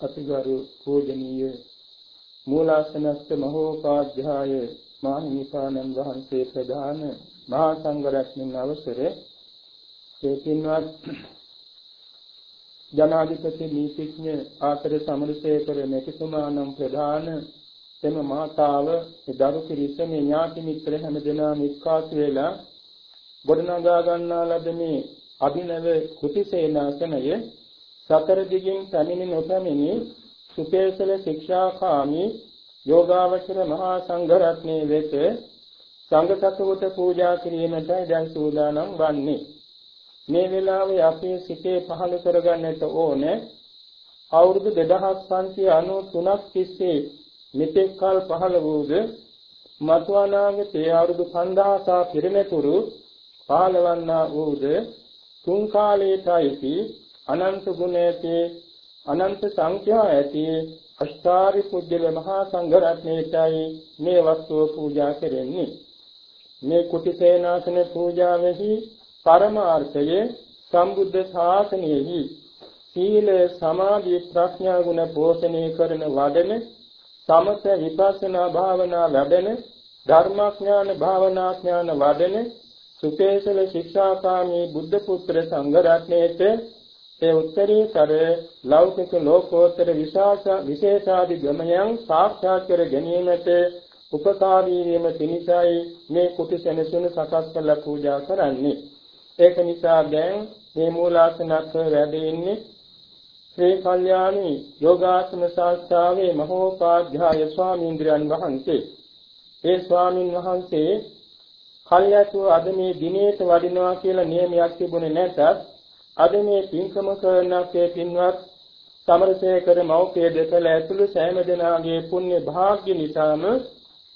අතිගරු පූජනීය මූලාසනස්ත මහෝපාධ්‍යාය මාහිමිපාණන් වහන්සේ ප්‍රදාන මහා සංඝ රත්නයන් අවසරේ ඒ පින්වත් ජනාධිපති නීතිඥ ආකාර සමරසේකර මෙතුමානම් ප්‍රධාන එම මාතාව දරු පිරිස මේ ඥාති මිත්‍ර හැම දෙනාම එක්කාසු වෙලා ගොඩනගා ගන්නා ලද මේ අභිනව කුටිසේනාසනය සතර දිගින් පැමිණි නොපැමිණි සුපේසල ශික්ෂාකාමී යෝගාවචර මහා සංඝ රත්නයේ වෙත සංඝ සතුට පූජා කිරීමටයි දැන් සූදානම් වන්නේ. මේ වෙලාවේ අපේ සිතේ පහළ කරගන්නට ඕනේ අවුරුදු 2593ක් තිස්සේ මෙතෙක් කල පහළ වූද මතු අනාගතයේ අවුරුදු 5000 පිරිනැතුරු පහළවන්නා වූද තුන් කාලයටයි අනන්ත ගුණ ඇති අනන්ත සංඛ්‍යා ඇති අෂ්ටාරි පුජ්‍යල මහා සංඝ රත්නයටයි මේ වස්තුව පූජා කෙරෙන්නේ. මේ කුටි සේනාසන පූජාවෙහි පරමාර්ථයේ සම්බුද්ධ ශාසනයෙහි සීල සමාධි ප්‍රඥා ගුණ පෝෂණය කරන වඩන සමත විපස්සනා භාවනා වැඩෙන ධර්මාඥාන භාවනාඥාන වඩන සුපේසල ශික්ෂාකාමී බුද්ධ පුත්‍ර සංඝ රත්නයේත ඒ උත්තරීතර ලෞකික ලෝකෝත්තර විශාස විශේෂාදි ගමයන් සාක්ෂාත් කර ගැනීමට උපකාරී වීම පිණිසයි මේ කුටි සෙනසුන සකස් කළ පූජා කරන්නේ. ඒක නිසා දැන් මේ මූලාසනත් වැඩ ඉන්නේ ශ්‍රී කල්යාණී යෝගාසන ශාස්ත්‍රාවේ මහෝපාධ්‍යාය ස්වාමීන්ද්‍රයන් වහන්සේ. ඒ ස්වාමින් වහන්සේ කල්යතු අද මේ දිනේට වඩිනවා කියලා නියමයක් තිබුණේ නැතත් අද මේ පින්කම කරනකේ පින්වත් සමරසේකර මෞඛ්‍ය දෙකල ඇතුළු සෑම දෙනාගේ පුණ්‍ය භාග්‍ය නිසාම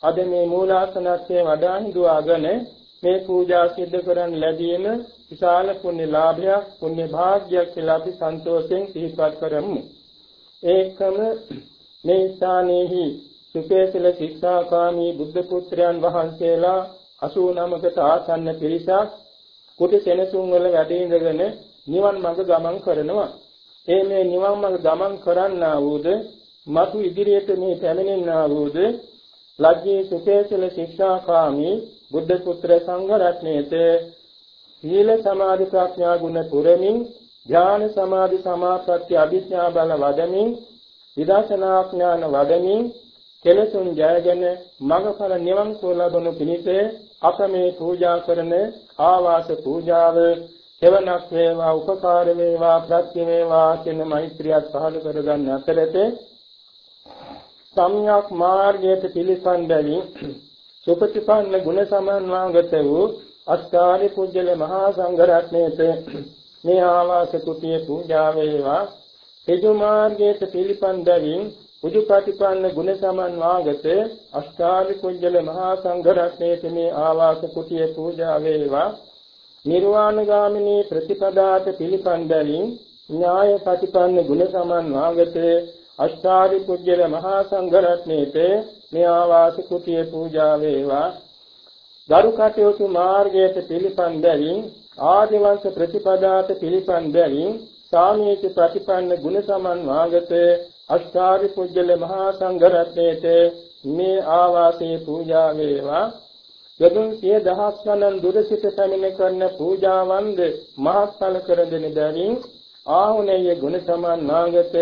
අද මේ මූලාසනත්වයේ වඩා හිඳුවාගෙන මේ පූජා සිද්ධ කරන් ලැබීම විශාල පුණ්‍ය ලාභයක් පුණ්‍ය භාග්‍යයක් කියලා අපි සන්තෝෂයෙන් සිහිපත් කරමු. ඒකම මේ ස්ථානයේහි සුපේසල ශික්ෂාකාමී බුද්ධ පුත්‍රයන් වහන්සේලා 89කට ආසන්න පිරිසක් කුටි සෙනසුන් වල වැඩ ඉඳගෙන නිවන් මඟ ගමන් කරනවා. ඒ මේ නිවන් මඟ ගමන් කරන්නා වූද මතු ඉදිරියට මේ පැමිණෙන්නා වූද ලජ්ජේ සුපේසල ශික්ෂාකාමී බුද්ධ පුත්‍ර සංඝ රත්නයේත සීල සමාධි ප්‍රඥා ගුණ පුරමින් ඥාන සමාධි සමාපatti අභිඥා බල වදමින් විදර්ශනා ඥාන වදමින් කෙලසුන් ජයගෙන මඟඵල නිවන් සුව ලබනු පිණිස අප මේ පූජා කරන ආවාස පූජාව සෙවණක් වේවා උපකාර වේවා ප්‍රත්‍ය වේවා කියන මෛත්‍රියත් පහළ කරගන්න අතරතේ සම්්‍යක් මාර්ගයට පිළිසන් බැවින් සුපටිපන්න ගුණ සමන්වාගත වූ අස්කාරි පුජ්‍යල මහා සංඝ රත්නයේත මේ ආවාස කුටිය පූජා වේවා. එජු මාර්ගයට පිළිපන් බැවින් උජුපටිපන්න ගුණ සමන්වාගත අස්කාරි පුජ්‍යල මහා සංඝ රත්නයේත මේ ආවාස කුටිය පූජා වේවා. නිර්වාණගාමිනී ප්‍රතිපදාත පිළිපන් බැවින් ඥාය ප්‍රතිපන්න ගුණ සමන්වාගත අෂ්ටාරි පුජ්‍යල මහා සංඝ රත්නයේත මේ ආවාස කුටිය පූජා වේවා. දරු කටයුතු මාර්ගයට පිළිපන් බැවින් ආදිවංශ ප්‍රතිපදාත පිළිපන් බැවින් සාමීච ප්‍රතිපන්න ගුණ සමන් වාගත අෂ්ටාරි පුජ්‍යල මහා සංඝ රත්නයේත මේ ආවාසයේ පූජා වේවා. යදුන් සිය දහස් ගණන් දුර සිට පැමිණ කරන පූජාවන්ද මහත්ඵල කර දෙන බැවින් ආහුනේය ගුණ සමන් නාගත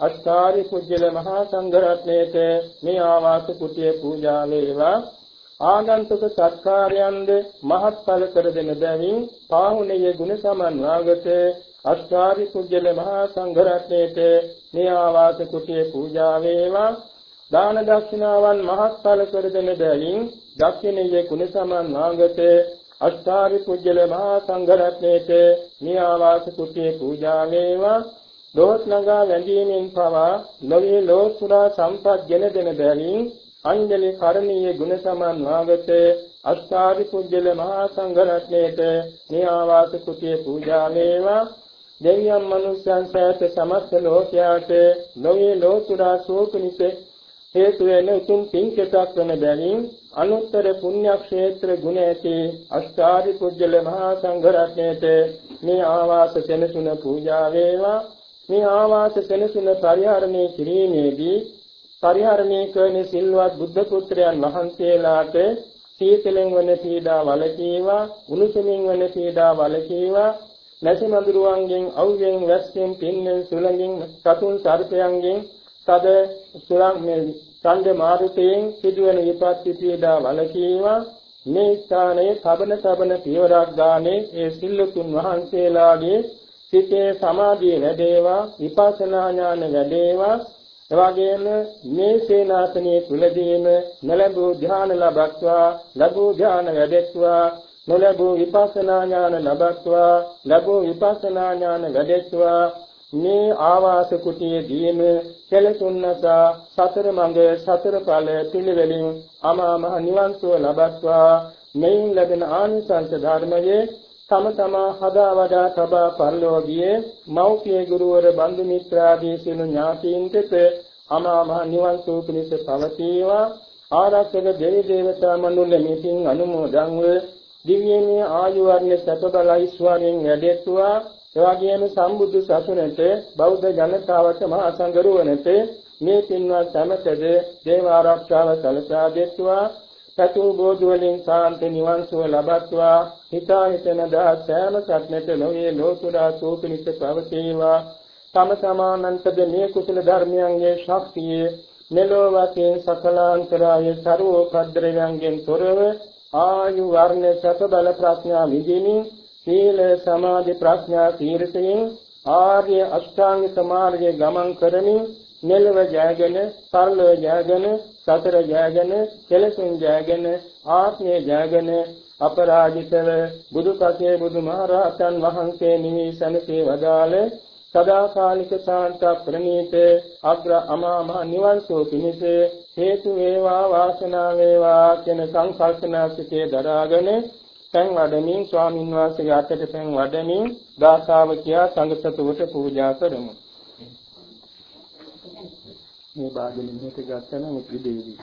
අෂ්ටාරි පුජ්‍යල මහා සංඝ රත්නයේත මේ ආවාස කුටිය පූජා වේවා. ආගන්තුක සත්කාරයන්ද මහත්ඵල කර දෙන බැවින් පාහුනේය ගුණ සමන් වාගත අෂ්ටාරි කුජල මහා සංඝ රත්නයේත මේ ආවාස කුටිය පූජා වේවා. දාන දක්ෂිනාවන් මහත්ඵල කර දෙන බැවින් දක්ෂිනේය ගුණ සමන් වාගත අෂ්ටාරි කුජල මහා සංඝ රත්නයේත මේ ආවාස කුටිය පූජා වේවා දොස් නගා වැඳීමෙන් පවා නොවේ ලෝසුරා සම්පත් ගෙන දෙන බැවින් අංජලි කරණීය ගුණ සමන් වාගත අෂ්ටාරි පුජ්‍යල මහා සංඝ රත්නයේත මේ ආවාස කුටිය පූජා වේවා දෙවියන් මනුෂ්‍යයන් සෑත සමස්ත ලෝකයාට නොවේ ලෝතුරා සෝකනිස හේතු වෙන උතුම් පින්කෙතක් වන බැවින් අනුත්තර පුණ්‍ය ක්ෂේත්‍ර ගුණ ඇති අෂ්ටාරි පුජ්‍යල මහා සංඝ රත්නයේත මේ ආවාස සෙනසුන පූජා වේවා. මේ ආවාස සෙනසුන පරිහරණය කිරීමේදී පරිහරණය කරන සිල්වත් බුද්ධ පුත්‍රයන් වහන්සේලාට සීතලෙන් වන පීඩා වලකීවා උණුසුමින් වන පීඩා වලකීවා නැසි මඳුරුවන්ගෙන් අවුයෙන් වැස්සෙන් පින්නෙන් සුළඟින් සතුන් සර්පයන්ගෙන් තද සුළං මේ ඡන්ද මාරුතයෙන් සිදුවන විපත්ති පීඩා වලකීවා මේ ස්ථානයේ තබන තබන පියවරක් ගානේ ඒ සිල්ලුතුන් වහන්සේලාගේ සිතේ සමාධිය වැඩේවා විපස්සනා ඥාන වැඩේවා. එවාගෙම මේ සේනාසනයේ තුලදීම නොලැබූ ධ්‍යාන ලබත්වා ලැබූ ධ්‍යාන වැඩෙත්වා නොලැබූ විපස්සනා ඥාන ලබත්වා ලැබූ විපස්සනා ඥාන වැඩෙත්වා. මේ ආවාස කුටියේදීම කෙලසුන්නසා සතර මඟ සතර ඵල පිළිවෙලින් අමා මහ නිවන් සුව ලබත්වා. මෙයින් ලැබෙන ආනිසංස ධර්මයේ තම තමා හදා වඩා තබා පරිලෝකීය මෞඛ්‍ය ගුරුවර බන්දු මිත්‍රාදී සිනු ඥාතීන්ට අමා මහ නිවන් සුව පිණිස පවතිවා. ආරක්ෂක දෙවි දේවතා මණ්ඩල මෙසින් අනුමෝදන්ව දිව්‍යමය ආයු වර්ණ සත බල ඓශ්වර්යයෙන් වැඩෙත්වා. එවාගේම සම්බුදු සසුනට බෞද්ධ ජනතාවට මහා සංඝරුවනට මේ පින්වත් සමතද දේව ආරක්ෂාව සලසා දෙත්වා. සතු බෝධි වලින් සාන්ත නිවන් සුව ලබත්වා. හිතා හිතන දා සෑම සත්නෙට නොවේ ලෝතුරා සෝපනිත පවතිවා. තම සමානන්තද මේ කුසල ධර්මයන්ගේ ශක්තිය මෙලෝ වශයෙන් සකලාන්තරාය ਸਰවෝපද්‍රවයන්ගෙන් තොරව ආයු වර්ණ සත බල ප්‍රඥා විදිනින් සීල සමාධි ප්‍රඥා තීර්ථයෙන් ආර්ය අෂ්ටාංගික මාර්ගයේ ගමන් කරමින් මෙලව ජයගෙන සරලව ජයගෙන සතර ජයගෙන කෙලසුන් ජයගෙන ආත්මය ජයගෙන අපරාජිතව බුදුපසේ බුදුමහරහතන් වහන්සේ නිවි සනසේ වදාළ සදාකාලික ශාන්ත ප්‍රණීත අග්‍ර අමාම නිවන් සෝ පිණිස හේතු වේවා වාසනාව වේවා කියන සංකල්පනා සිටේ දරාගෙන පෙන් වඩමින් ස්වාමින් වහන්සේගේ අතට පෙන් වඩමින් දාසාවකියා සංඝ සතුවට පූජා කරමු. මේ භාජනෙන් හිට ගත්තම මුත්‍රි දෙවි.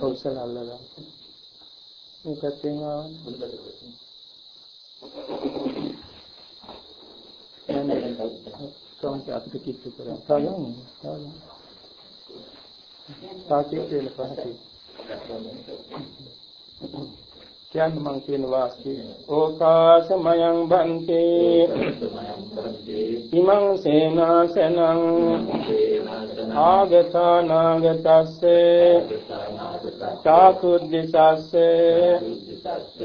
ඔව්සල අල්ලලා. මේ පැත්තෙන් ආවනේ. නෑ නෑ. කොහොමද අපිට කිච්චු කරන්නේ? සාගන්නේ. සාගන්නේ. සාකේ කියලා පහතේ. කියන්න මං කියන වාක්‍යය. ඕකාසමයං බන්තේ ඉමං සේනාසනං. ආගතානාගතස්සේ. චාතුද්දිසස්සේ.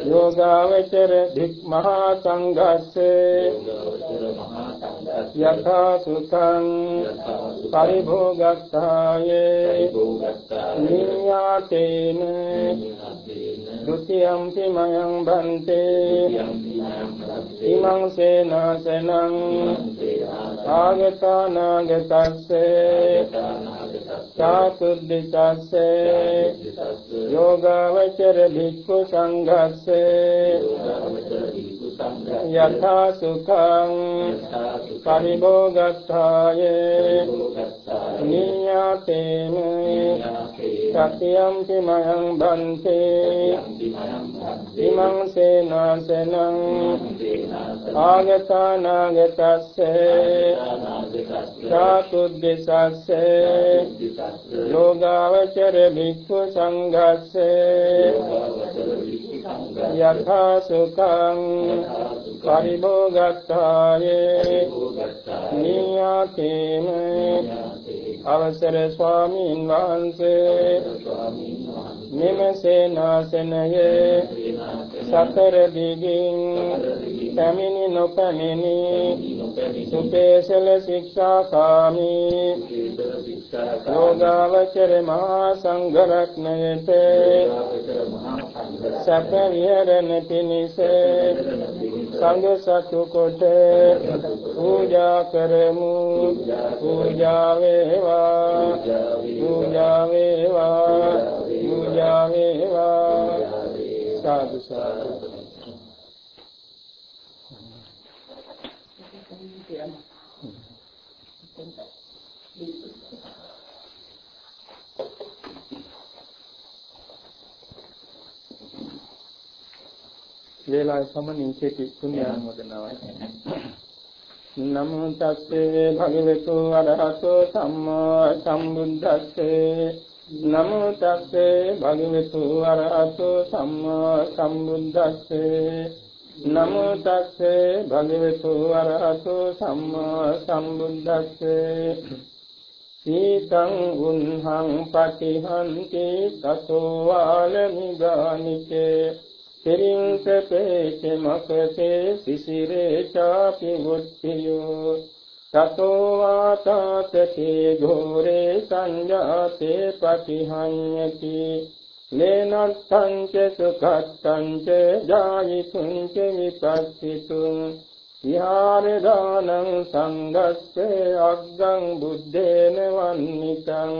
යෝගාවචර ධික් මහා සංඝස්සේ යථා සුතං පරිභෝගත්තායේ නියාතේන ဒုတိယံ මයං බන්තේ ඉමං සේනාසනං ආගතානාගතස්සේ චාතුද්දිසස්සේ යෝගාවචර භික්ඛු සංඝස්සේ යථා සුඛං පරිභෝගත්තායේ නියාතේන සත්‍යං කිමයං බන්තේ. ඉමං සේනාසනං ආගතානාගතස්සේ. සාතුද්දේශස්සේ යෝගාවචර භික්ඛු සංඝස්සේ යථා සුඛං පරිභෝගත්තායේ නියාතේන අවසර ස්වාමීන් වහන්සේ මෙම සේනාසනයේ සතර දිගින් පැමිණි නොපැමිණි සුපේසල ශික්ෂාකාමී. යෝගාවචර මහා සංඝ රත්නයේත සැප විහරණ පිණිස සංඝ සතු කොට පූජා කරමු. පූජා වේවා පූජා වේවා පූජා වේවා. සාදු සාදු වේලාවේ සමනින් කෙටි පුණ්‍යානුමෝදනාවයි. නමෝ තස්සේ භගවතු අරහතෝ සම්මා සම්බුද්දස්සේ නමෝ තස්සේ භගවතු අරහතෝ සම්මා සම්බුද්දස්සේ. නමෝ තස්සේ භගවතු අරහතෝ සම්මා සම්බුද්දස්සේ. සීතං උන්හං පටිහන්ති තතෝ ආලමිගානිකේ සිරින්ස පේච මකසේ සිසිරේ චාපි මුත්තියෝ තතෝ වාතාතේ ඝෝරේ සංජාතේ පටිහඤ්ඤති නේනත්තං ච සුඛත්තං ච ජායිතුං ච විපස්සිතුං විහාර දානං සංඝස්සේ අග්ගං බුද්දේන වන්නිතං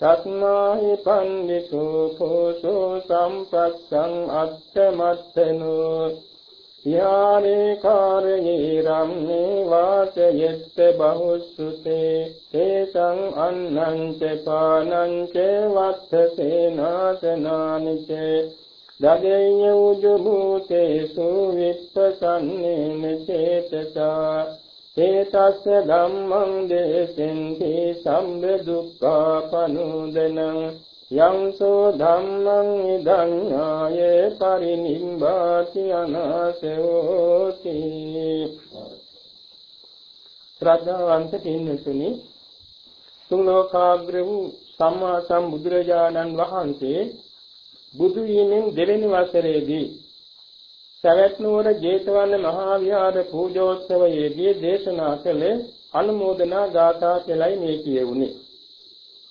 තස්මාහි පන්දිතෝ කෝසෝ සම්පස්සං අත්තමත්තනෝ විහාරේ කාරයේ රම්මේ වාසයෙත්ත බහුසුතේ තේසං අන්නං ච පානං ච වත්තසේනාසනානි ච දදෙය්‍ය උජු භූතේසු විප්පසන්නේන චේතසා ඒතස්ස ධම්මං දේසෙන්ති සම්බ දුක්ඛා පනුදනං යංසෝ ධම්මං ඉදං ඥායේ පරිනිම්බාති අනාසෝති ශ්‍රද්ධාවන්ත පින්නතුනි තුන් ලෝකාග්‍ර වූ සම්මා සම්බුදුරජාණන් වහන්සේ බුදු වීමෙන් දෙවෙනි වසරේදී සවැත් නුවර ජේතවන මහා විහාර පූජෝත්සවයේදී දේශනා කළ අනුමෝදනා ගාථා කෙලයි මේ කියුනේ.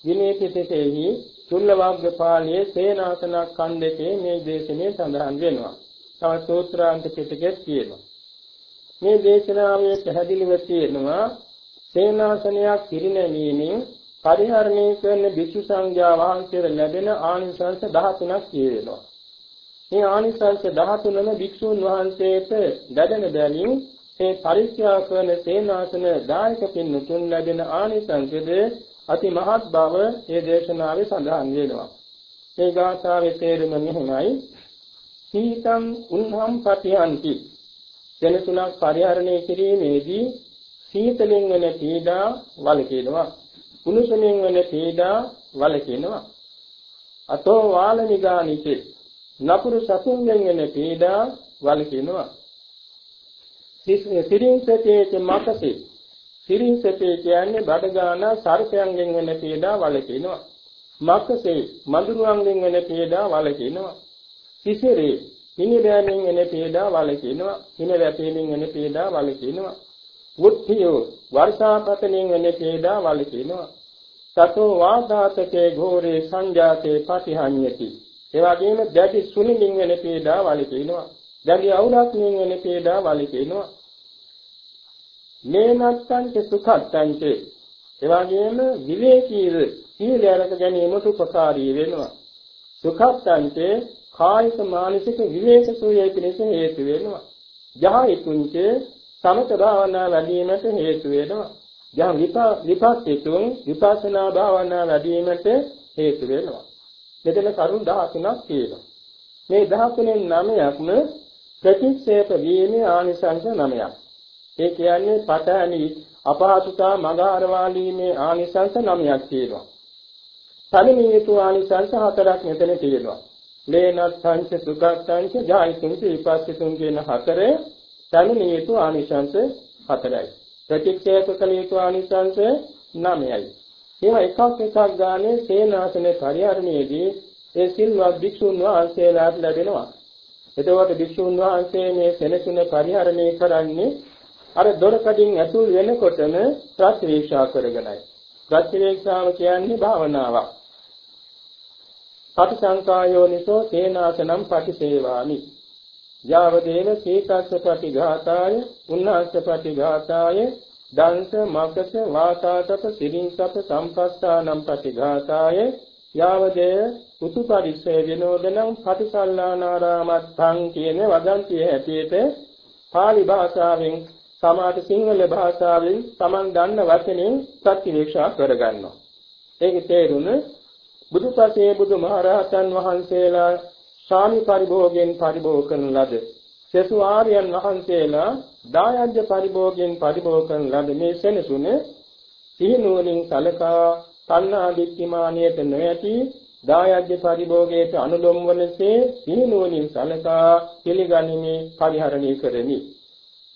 විනය පිටකෙහි චුල්ලවග්ගපාළියේ සේනාසන ඛණ්ඩකේ මේ දේශනේ සඳහන් වෙනවා. තව සූත්‍රාන්ත පිටකෙත් කියනවා. මේ දේශනාවේ පැහැදිලිව තියෙනවා සේනාසනයක් පිරිනැමීමෙන් පරිහරණය කරන භික්ෂු සංඝයා වහන්සේට ලැබෙන ආනිසංස 13ක් කියවෙනවා. මේ ආනිසංස 13ම භික්ෂුන් වහන්සේට දැඩෙන බැවින් ඒ පරිත්‍යාග කරන සේනාසන දායක පින්තුන් ලැබෙන ආනිසංසද අති මහත් බව මේ දේශනාවේ සඳහන් වෙනවා. මේ ගාථාවේ තේරුම මෙහිමයි. සීතං උන්හම් පටියන්ති. දෙනතුණක් පරිහරණය කිරීමේදී සීතලෙන් වෙන පීඩා වලකිනවා. කුණුසුමින් වෙන පීඩා වලකිනවා. අතෝ වාලනිගානිකේ නපුරු සතුන්ගෙන් වෙන පීඩා වලකිනවා. සිරින්සතේ මතසේ සිරින්සතේ කියන්නේ බඩගාන සර්පයන්ගෙන් වෙන පීඩා වලකිනවා. මක්කසේ මඳුරුවන්ගෙන් වෙන පීඩා වලකිනවා. සිසිරේ හිමිදෑමෙන් වෙන පීඩා වලකිනවා. හිම වැපීමෙන් වෙන පීඩා වලකිනවා. වුත්තියෝ වර්ෂාපතනෙන් වෙන පීඩා වලකිනවා. සතෝ වාදාතකේ ඝෝරේ සංජාතේ පටිහඤ්ඤති ඒ වගේම දැඩි සුනිමින් වෙන පීඩා වලකිනවා. දැඩි අවුලක්මින් වෙන පීඩා වලකිනවා. මේ නැත්තන්ට සුඛත්තන්ට ඒ වගේම විවේකීව සීල අරක ගැනීමට උපකාරී වෙනවා. සුඛත්තන්ට කායික මානසික විවේක සුවය පිණිස හේතු වෙනවා. ජහයිතුන්ච සමත භාවනා වැඩිවීමට හේතු වෙනවා. යම් විපස්සීතුන් විපස්සනා භාවනා වැඩිවීමට හේතු වෙනවා. මෙතන කරුණු 13ක් තියෙනවා. මේ 13න් 9ක්ම ප්‍රතික්ෂේප වීමේ ආනිසංස 9ක්. ඒ කියන්නේ පඨානි අපහසුතා මගහරවාලීමේ ආනිසංස 9ක් තියෙනවා. පළමුවෙතු ආනිසංස හතරක් මෙතන තියෙනවා. ලේනත්ථංච සුඛත්ථංච ජායිතුංච විපස්සිතුං කියන හතරේ පළමුවෙතු ආනිසංස හතරයි. ප්‍රතික්ෂේප කළ යුතු ආනිසංස 9යි. ඒවා එකක් එකක් ගානේ සේනාසන පරිහරණයේදී ඒ සිල්වත් භික්ෂුන් වහන්සේලාට ලැබෙනවා. එතකොට භික්ෂුන් වහන්සේ මේ සෙනසුන පරිහරණය කරන්නේ අර දොරකඩින් ඇතුල් වෙනකොටම ප්‍රතිවේක්ෂා කරගෙනයි. ප්‍රතිවේක්ෂාව කියන්නේ භාවනාවක්. පටිසංකායෝනිසෝ සේනාසනම් පටිසේවාමි. යාවදේව සීතස්ස ප්‍රතිඝාතාය උන්නාස්ස ප්‍රතිඝාතාය දංශ මග්ගස වාතාතප සිරින්සප සම්පස්සානම් ප්‍රතිඝාතාය යාවදේ උතුපරිස්සේ විනෝදනම් පටිසල්ලානාරාමත්තං කියන වදන්තිය හැටියට pāli භාෂාවෙන් සමාත සිංහල භාෂාවෙන් Taman දන්න වචනෙන් ප්‍රතිවේක්ෂා කරගන්නවා. ඒකේ තේරුම බුදුපසේ බුදුමහරහතන් වහන්සේලා ශාමි පරිභෝගයෙන් පරිභෝග කරන ලද සසු ආර්යයන් වහන්සේලා දායජ්‍ය පරිභෝගයෙන් පරිභෝග කරන ලද මේ සෙනසුන සිහිනුවණින් සලකා තණ්හා දික්ඛමානියට නොයති දායජ්‍ය පරිභෝගයට අනුලොම් වනසේ සිහිනුවණින් සලකා පිළිගනිමේ පරිහරණය කරමි.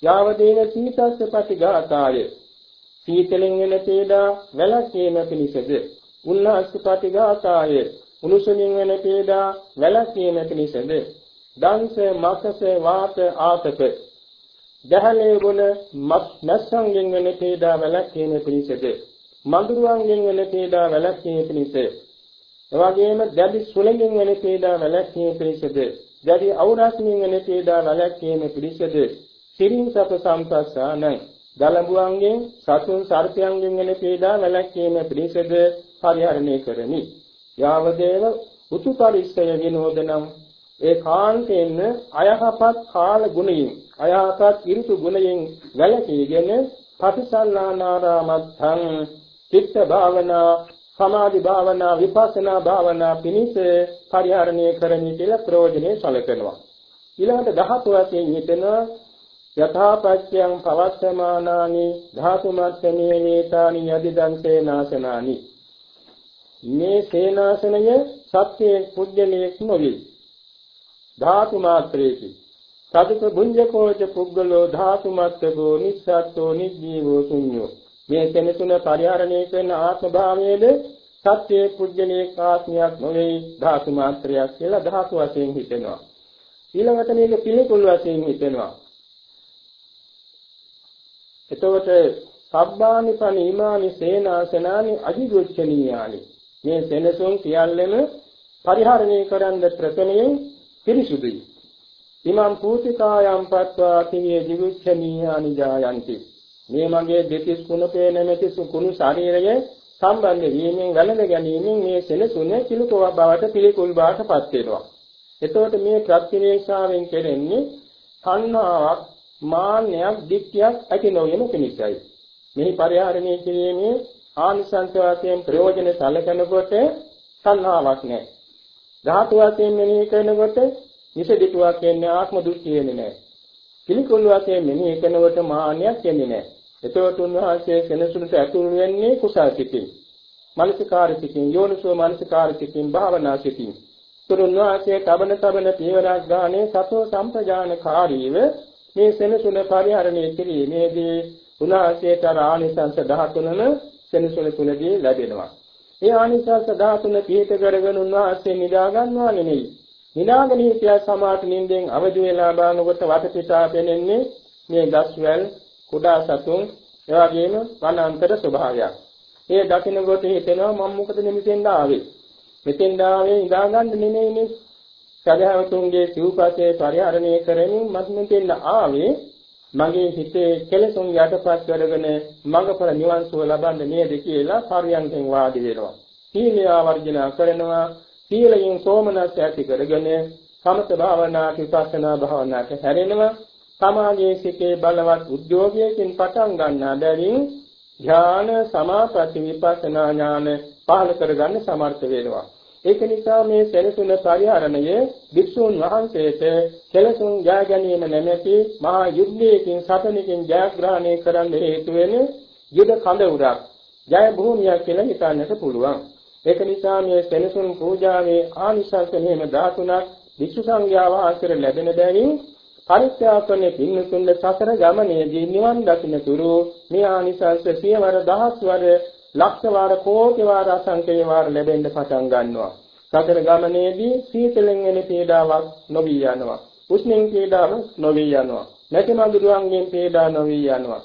යාවදේන සීතස්ස පටිඝාතාය. සීතලෙන් වෙන පීඩා වැළැක්වීම පිණිසද? උල්ලාස පටිඝාතාය. උණුසුමින් වෙන පීඩා වැළැක්වීම පිණිසද? දංශ මකස වාත ආතක. දහලේ ගුණ මස්සංගෙන් වෙන පීඩා වැළැක්වීම පිණිසද? මඳුරුවන්ගෙන් වෙන පීඩා වැළැක්වීම පිණිස එවැගේම දැඩි සුළඟින් වෙන පීඩා වැළැක්වීම පිණිසද? දැඩි අවරස්මින් වෙන පීඩා වැළැක්වීම පිණිසද? සිරින් සප සම්පස්සානං දලඹුවන්ගෙන් සතුන් සර්පයන්ගෙන් වෙන පීඩා වැළැක්වීම පිණිසද පරිහරණය කරමි. යාවදේව උතුපරිස්සය විනෝදනම්. ඒ කාන්තෙන්න අයහපත් කාල ගුණයෙන් අයහපත් ඍතු ගුණයෙන් වැළකීගෙන පටිසල්ලානාරාමත්තං චිත්ත භාවනා සමාධි භාවනා විපස්සනා භාවනා පිණිස පරිහරණය කරමි කියලා ප්‍රයෝජනේ සැලකෙනවා. ඊළඟට ධාතු වශයෙන් හිතන යථාපච්චයන් පවස්සමානානි ධාතු මත්තමේ වේතානි යදිදං සේනාසනානි මේ සේනාසනය සත්‍යයේ පුජ්‍යලයක් නොවේ. ධාතු මාත්‍රේකි. සතුත බුඤ්ජකෝච පුද්ගලෝ ධාතු මත්තකෝ නිස්සත්තෝ නිජීවෝ ශුඤ්ඤෝ මේ කෙනෙකුන පරිහරණය කරන ආත්ම භාවයේද සත්‍යයේ පුජ්‍යලේක ආත්මයක් නොවේ. ධාතු මාත්‍රයක් කියලා ධාතු වශයෙන් හිතෙනවා. ඊළඟට මේක පිළිකුල් වශයෙන් හිතෙනවා. එතකොට සබ්බානි පනීමානි සේනාසනානි අධිගොච්ඡනීයානි මේ සෙනසුන් සියල්ලම පරිහරණය කරන්න ප්‍රථමයෙන් පිරිසුදුයි. ඉමං පූතිකායම් පත්වා තිවිය ජීවිච්ඡනීයානි ජායන්ති. මේ මගේ දෙතිස් කුණපේ නැමැති සුකුණු ශරීරය සම්බන්ධ වීමෙන් වැළඳ ගැනීමෙන් මේ සෙනසුන කිලුකව බවට පිළිකුල් බවටපත් වෙනවා. එතකොට මේ ප්‍රතිවේක්ෂාවෙන් කෙරෙන්නේ තණ්හාවක් මාන්නයක් දික්තියක් ඇති නොවීම පිණිසයි. මෙහි පරිහරණය කිරීමේ ආනිසංස වශයෙන් ප්‍රයෝජන සැලකනකොට තණ්හාවක් නැහැ. ධාතු වශයෙන් මෙනෙහි කරනකොට නිසදිටුවක් එන්නේ ආත්ම දෘෂ්ටි එන්නේ නැහැ. පිළිකුල් වශයෙන් මෙනෙහි කරනකොට මාන්නයක් එන්නේ නැහැ. එතකොට උන්වහන්සේ කෙනසුනට ඇතුළු වෙන්නේ කුසල් සිතින්. මනසිකාර සිතින් යෝනිසෝ මනසිකාර සිතින් භාවනා සිතින්. තුරුන්වහන්සේ තබන තබන පීවරක් ගානේ සතෝ සම්පජානකාරීව මේ සෙනසුන පරිහරණය කිරීමේදී උන්වහන්සේට ආනිසංස 13ම සෙනසුන තුලදී ලැබෙනවා. ඒ ආනිසංස 13 පිහිට කරගෙන උන්වහන්සේ නිදා ගන්නවා නෙමෙයි. නිදාගෙන හිටියා සමාත නින්දෙන් අවදි වෙලා බලනකොට වටපිටා පෙනෙන්නේ මේ ගස්වැල් කුඩා සතුන් එවාගෙම වනාන්තර ස්වභාවයක්. ඒ දකින්නකොට හිතෙනවා මම මොකද මෙතෙන්ද ආවේ? මෙතෙන්ද ආවේ ඉඳා ගන්න නෙමෙයිනේ. සදහවතුන්ගේ සිව්පසේ පරිහරණය කරමින් මත් මෙතෙන්ද ආවේ මගේ හිතේ කෙලෙසුන් යටපත් කරගෙන මඟඵල නිවන් සුව ලබන්න නේද කියලා පරියන්කෙන් වාඩි වෙනවා. සීලය වර්ජනා කරනවා. සීලයෙන් සෝමනස් ඇති කරගෙන සමත භාවනා විපස්සනා භාවනාට හැරෙනවා. සමාධියේ සිටේ බලවත් උද්‍යෝගයකින් පටන් ගන්නා බැවින් ඥාන සමාපatti විපස්සනා ඥාන පහළ කරගන්න සමර්ථ වෙනවා. ඒක නිසා මේ සෙනසුන පරිහරණය වික්ෂුන් වහන්සේට කෙලසුන් ජය ගැනීම නැමැති මහා යුද්ධයකින් සතනකින් ජයග්‍රහණය කරන්න හේතු වෙන යුද කඳවුරක් ජය භූමියක් කියලා හිතන්නට පුළුවන්. ඒක නිසා මේ සෙනසුන් පූජාවේ ආනිසංස මෙහෙම 13ක් වික්ෂු සංඝයා වහන්සේට ලැබෙන බැවින් පරිත්‍යාගකනේ පින්නතුන්ද සසර ගමනේදී නිවන් දකින්න තුරු මේ ආනිසංස සියවර දහස් වර ලක්ෂ වාර කෝටි වාර අසංකේය වාර ලැබෙන්න පටන් ගන්නවා. සතර ගමනේදී සීතලෙන් එන පීඩාවක් නොවි යනවා. උෂ්ණෙන් පීඩාවක් නොවි යනවා. නැති මඳුරුවන්ගෙන් පීඩා නොවි යනවා.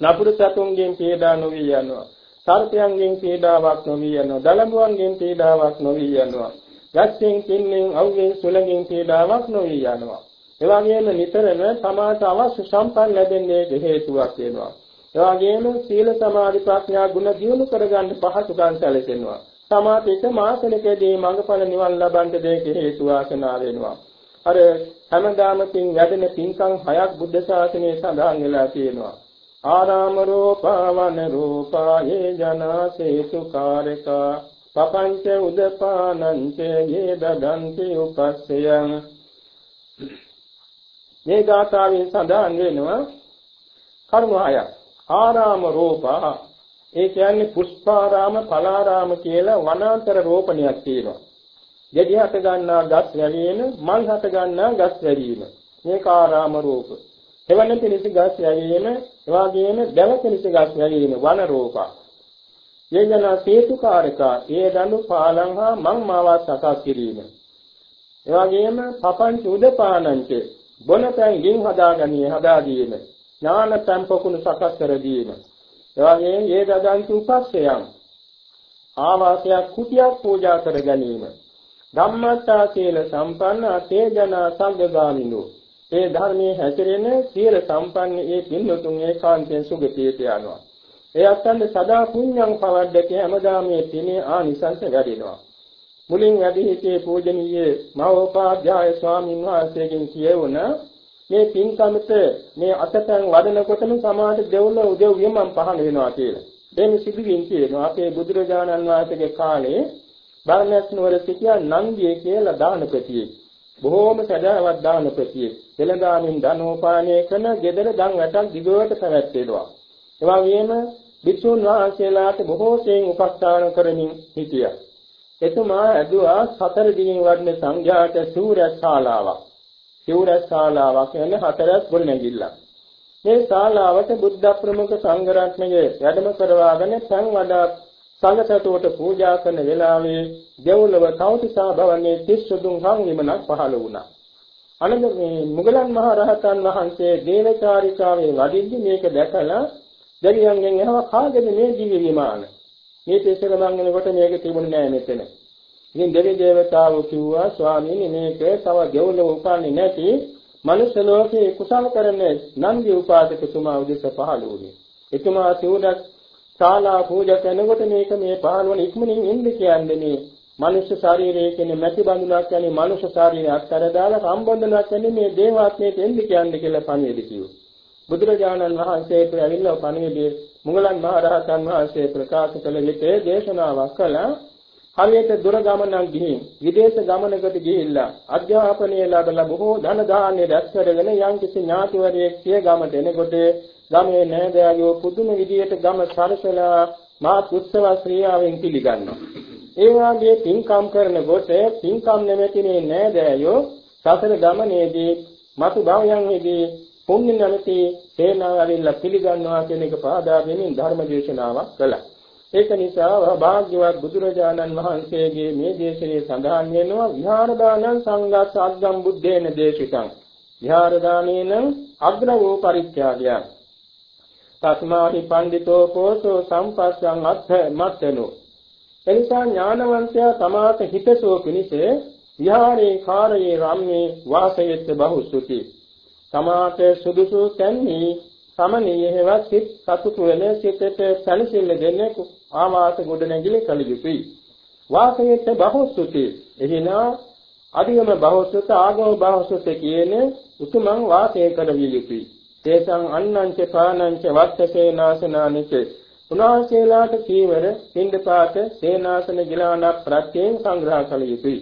නපුරු සතුන්ගෙන් පීඩා නොවි යනවා. සර්පයන්ගෙන් පීඩාවක් නොවි යනවා. දලඹුවන්ගෙන් පීඩාවක් නොවි යනවා. ගැස්සෙන් කින්නෙන් අවුගෙන් සුළඟින් පීඩාවක් නොවි යනවා. එවැගේම නිතරම සමාජ අවශ්‍ය සම්පන්න ලැබෙන්නේ හේතුවක් වෙනවා. එවාගෙම සීල සමාධි ප්‍රඥා ගුණ දියුණු කරගන්න පහසුකම් සැලසෙනවා. සමාපිත මාසලකදී මඟඵල නිවන් ලබන්න දෙයක හේතු වාසනා වෙනවා. අර හැමදාම පින් වැඩෙන පින්කම් හයක් බුද්ධ ශාසනයේ සඳහන් වෙලා තියෙනවා. ආරාම රූපාවන රූපායේ ජනාසේතු කාරකා පපංච උදපානං ච යේ දදන්ති උපස්සයං මේ ගාථාවෙන් සඳහන් වෙනවා කර්ම හයක්. ආරාම රූපා ඒ කියන්නේ පුෂ්පාරාම පලාරාම කියලා වනාන්තර රෝපණයක් තියෙනවා. ගෙඩි හට ගන්නා ගස් වැවීම, මල් හට ගන්නා ගස් වැවීම. මේක ආරාම රූප. එවන පිණිස ගස් වැවීම, එවාගෙම දැව පිණිස ගස් වැවීම වන රූපා. යේජන සේතුකාරකා ඒ දඬු පාලං හා මං මාවත් සකස් කිරීම. එවාගෙම පපංච උදපානංච බොනතෙන් ගින් හදාගනී හදාදීම. ඥාන සම්පකුණු සකස් කර දීම. එවාගෙම ඒ දදන්තු උපස්සයන් ආවාසයක් කුටියක් පූජා කර ගැනීම. ධම්මත්තා සීල සම්පන්න තේජනා සංගගාමිනෝ ඒ ධර්මයේ හැසිරෙන සීල සම්පන්න ඒ පින්වතුන් ඒකාන්තයෙන් සුගතියට යනවා. ඒ අත්යන්ද සදා පුණ්‍යං පවද්දක හැමදාම මේ පිනේ ආනිසංස වැඩිනවා. මුලින් වැඩි හිටියේ පූජනීය මහෝපාධ්‍යාය ස්වාමීන් වහන්සේගෙන් කියවුණ මේ පින්කමත මේ අතපැන් වඩනකොටම සමාජ දෙවොල උදව් වියමම් පහළ වෙනවා කියලා. දෙන්න සිදුවින් කියනවා අපේ බුදුරජාණන් වහන්සේගේ කාලේ බර්ණස් නුවර සිටියා නන්දිය කියලා දානපතියෙක්. බොහෝම සදාවත් දානපතියෙක්. දෙලදාමින් ධනෝපානය කරන gedara දන් වැටක් දිගට පැවැත්වෙනවා. ඒ වගේම භික්ෂුන් වහන්සේලාට බොහෝ සෙයින් උපස්ථාන කරමින් හිටියා. එතුමා ඇදුවා සතර දිනින් වඩන සංඝයාට සූරශාලාවක්. සූරශාලාවක් කියන්නේ හතරක් ගොඩනැගිල්ලක්. මේ ශාලාවට බුද්ධ ප්‍රමුඛ සංඝ රත්නයේ වැඩම කරවාගෙන සං වඩා සංඝසතුවට පූජා කරන වෙලාවේ දෙව්ලොව තවතිසා භවනේ තිස්සුදුන් හංගිමනක් පහළ වුණා. අනද මේ මුගලන් මහ රහතන් වහන්සේ දේවචාරිකාවේ වඩිද්දි මේක දැකලා දෙවියන්ගෙන් අහවා කාගේද මේ දිව්‍ය විමාන? මේ තෙසර මංගලකොට මේක තිබුණේ නෑ මෙතන. ඉතින් දෙවි දේවතාවෝ කිව්වා ස්වාමීනි මේක තව දෙව්ලොව උපන්නේ නැති මනුෂ්‍ය ලෝකේ කුසල කරන නන්දි උපාසකතුමා උදෙස පහළ වුණේ. එතුමා සිවුරක් ශාලා පූජා කරනකොට මේක මේ පහළවන ඉක්මනින් එන්න කියන්නේ මේ මනුෂ්‍ය ශරීරයේ කියන්නේ මැටි බඳුනක් කියන්නේ මනුෂ්‍ය ශරීරය අත්තර දාලා සම්බන්ධනක් කියන්නේ මේ දේවාත්මයට එන්න කියන්නේ කියලා පණිවිඩ කිව්වා. බුදුරජාණන් වහන්සේ ප්‍රවිල්ල පණිවිඩයේ මුගලන් මහ රහතන් වහන්සේ ප්‍රකාශ කළ විට දේශනාවක් කළා හරියට දුර ගමනක් ගිහින් විදේශ ගමනකට ගිහිල්ලා අධ්‍යාපනය ලැබලා බොහෝ ධන දාන්නේ රැස් කරගෙන යම් කිසි ඥාතිවරයෙක් සිය ගමට එනකොට ගමේ නෑදෑයෝ පුදුම විදියට ගම සරසලා මාත් උත්සව ශ්‍රියාවෙන් පිළිගන්නවා. ඒ වාගේ පින්කම් කරනකොට පින්කම් නැමැතිනේ නෑදෑයෝ සතර ගමනේදී මතු භවයන්ෙහිදී පුණ්‍ය නැමැති සේනාව ඇවිල්ලා පිළිගන්නවා කියන එක පාදා දෙමින් ධර්ම දේශනාවක් කළා. ඒක නිසා භාග්‍යවත් බුදුරජාණන් වහන්සේගේ මේ දේශනාවේ සඳහන් වෙනවා විහාර දානං සංඝස්ස අග්ගම් බුද්දේන දේශිතං. විහාර දානේන අග්‍ර වූ පරිත්‍යාගයක්. තස්මාහි පණ්ඩිතෝ කෝසෝ සම්පස්සං අත්ථ මත්තනෝ එනිසා ඥානවන්තයා තමාට හිතසෝ පිණිස විහාරේ කාරයේ රම්මේ වාසයෙත් බහුසුති තමාට සුදුසු තැන්හි සමනීය හේවත් සිත් සතුටු වෙන සිතට සැලසෙල්ල දෙන්නේ ආවාස ගොඩනැගිලි කළ යුතුයි වාසයෙත් බහුසුති එහිනා අධිගම බහුසුත ආගම බහුසුත කියන උතුමන් වාසය කරවිය යුතුයි තේසං අන්නංච පානංච වත්තසේනාසනානිච උන්වහන්සේලාට චීවර පින්දපාත සේනාසන ගිලාන ප්‍රත්‍යයෙන් සංග්‍රහ කළ යුතුය.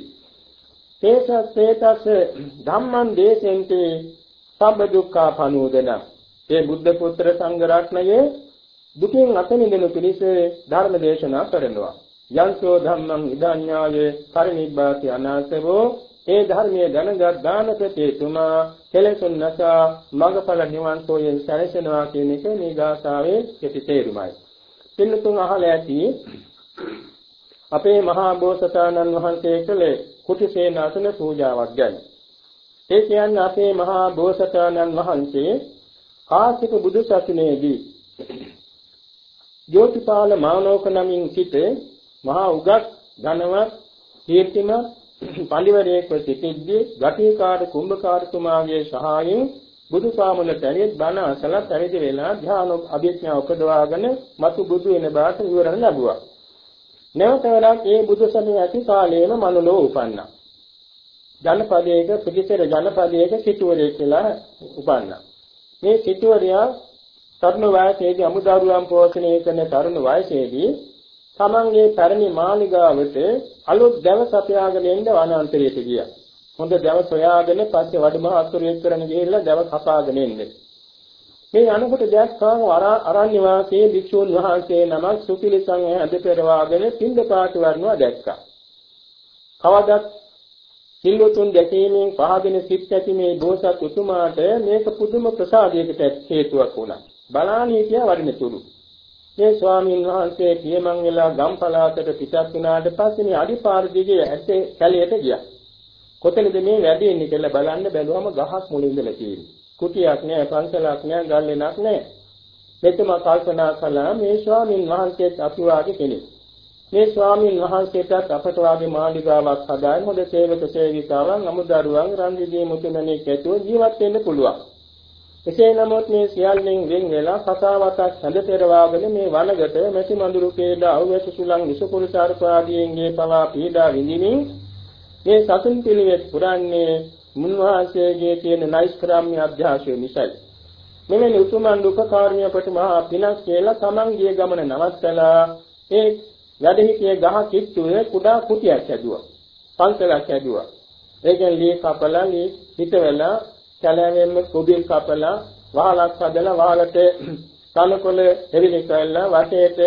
තේසස් තේතස් ධම්මං දේශෙන්ති සබ්බ දුක්ඛා පනෝදන. ඒ බුද්ධ පුත්‍ර සංඝ රත්නයේ දුකින් අත මිදෙනු පිණිස ධර්ම දේශනා කරනවා. යන්සෝ ධම්මං ඉදඤ්ඤායේ පරිනිබ්බාති අනාසවෝ ඒ ධර්මයේ දැනගත් දානපතිතුමා කෙලෙසුන් නැසා මඟඵල නිවන් සෝයෙන් සැලසෙනවා කියන එක මේ ගාථාවේ කෙටි තේරුමයි. පින්නතුන් අහලා ඇති අපේ මහා බෝසතාණන් වහන්සේ කළේ කුටි සේනාසන පූජාවක් ගැන. ඒ කියන්නේ අපේ මහා බෝසතාණන් වහන්සේ කාසික බුදු සසුනේදී ජෝතිපාල මානෝක නමින් සිට මහා උගත් ධනවත් කීර්තිමත් පඬිවරයෙක්ව සිටිද්දී ගටිකාර කුම්භකාරතුමාගේ සහායෙන් බුදුසාමුලට ඇරියත් බණ අසලා පැවිදි වෙලා ධ්‍යාන අභිඥා උපදවාගෙන මතු බුදු වෙන බාට විවරණ ලැබුවා. නැවත වරක් ඒ බුදුසසුන ඇති කාලයේම මනුලෝ උපන්නා. ජනපදයක පිටිසර ජනපදයක සිටුවරයෙක් කියලා උපන්නා. මේ සිටුවරයා තරුණ වයසේදී අමුදරුවන් පෝෂණය කරන තරුණ වයසේදී තමන්ගේ පැරණි මාලිගාවට අලුත් දැව සපයාගෙන එන්න වනාන්තරයට ගියා. හොඳ දැව සොයාගෙන පස්සේ වඩමහ අතුරු එක්කරන ගිහිල්ලා දැව කපාගෙන එන්නේ. මේ අනුකොට දැක්කා අරණ්‍ය වාසී භික්ෂුන් වහන්සේ නමක් සුපිලිසං ඇඳ පෙරවාගෙන පින්දපාත වර්ණවා දැක්කා. කවදත් සිල්වතුන් දැකීමෙන් පහදින සිත් ඇති මේ බෝසත් උතුමාට මේක පුදුම ප්‍රසාදයකට හේතුවක් වුණා. බලාණී කියා වඩින තුරු. මේ ස්වාමීන් වහන්සේ පියමන් වෙලා ගම්පලාතට පිටත් වුණාට පස්සේ මේ අඩිපාර දිගේ ඇත්තේ කැලයට ගියා. කොතනද මේ වැඩෙන්නේ කියලා බලන්න බැලුවම ගහක් මුල ඉඳලා තියෙනවා. කුටියක් නෑ, පන්සලක් නෑ, ගල්ලෙනක් නෑ. මෙතම කල්පනා කළා මේ ස්වාමීන් වහන්සේත් අපි වාගේ කෙනෙක්. මේ ස්වාමීන් වහන්සේටත් අපට වාගේ මාලිගාවක් හදාගෙන හොඳ සේවක සේවිකාවන් අමුදරුවන් රන්දිදී මුතුමැණික් ඇතුව ජීවත් වෙන්න පුළුවන්. එසේ නමුත් මේ සියල්ලෙන් වෙන් වෙලා කතාවතක් හඳ පෙරවාගෙන මේ වනගත මෙති මඳුරු කේඩා අවැස සුලං විසපුරු සාරපාදීන්ගේ පවා පීඩා විඳිමින් මේ සතුන් පිළිවෙත් පුරන්නේ මුන්වහන්සේගේ තියෙන නෛෂ්ක්‍රාම්‍ය අධ්‍යාශය නිසායි. මෙවැනි උතුමන් උපකාරණිය කොට මහා පිනක් කියලා තමන්ගේ ගමන නවත්තලා ඒ වැඩහිටියේ ගහ කිට්ටුවේ කුඩා කුටියක් හැදුවා. පන්සලක් හැදුවා. ඒකෙන් ලී කපලා ලී හිටවලා කැලෑවෙන්ම කුඩිල් කපලා වහලක් හදලා වහලට තනකොළ එවිලි කරලා වටේට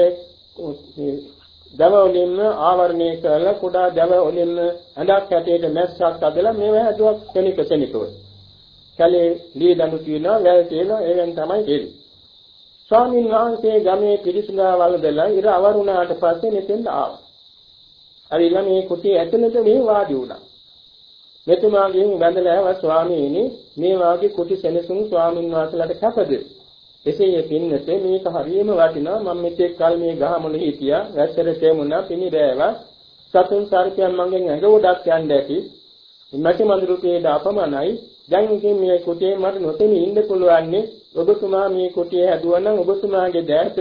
දව වලින්ම ආවරණය කරලා කුඩා දව වලින්ම ඇඳක් ඇටේට මැස්සක් හදලා මේව හැදුවක් කෙනෙක් කෙනෙක්ව. කැලේ ලී දඬු තියෙනවා වැල් තියෙනවා ඒවෙන් තමයි දෙන්නේ. ස්වාමීන් වහන්සේ ගමේ පිරිසුදා වළඳලා ඉර අවරුණාට පස්සේ මෙතෙන් ආවා. අරිලා මේ කුටිය ඇතුළත මේ වාඩි වුණා. මෙතුමාගෙන් වැඳලා ආව ස්වාමීනි මේ වාගේ කුටි සෙනසුන් ස්වාමීන් වහන්සේලාට කැපද? එසේ පින්නත මේක හරියම වටිනවා මම මෙතෙක් කල මේ ගහ මුල හිටියා වැස්සට තෙමුණා පිණි බෑවා සතුන් සර්පයන් මගෙන් ඇඟ උඩක් යන්න ඇති මැටි මඳුරු කේද අපමණයි දැන් ඉතින් මේ කුටියේ මට නොතෙමි ඉන්න පුළුවන්නේ ඔබතුමා මේ කුටිය හැදුවා නම් ඔබතුමාගේ දැස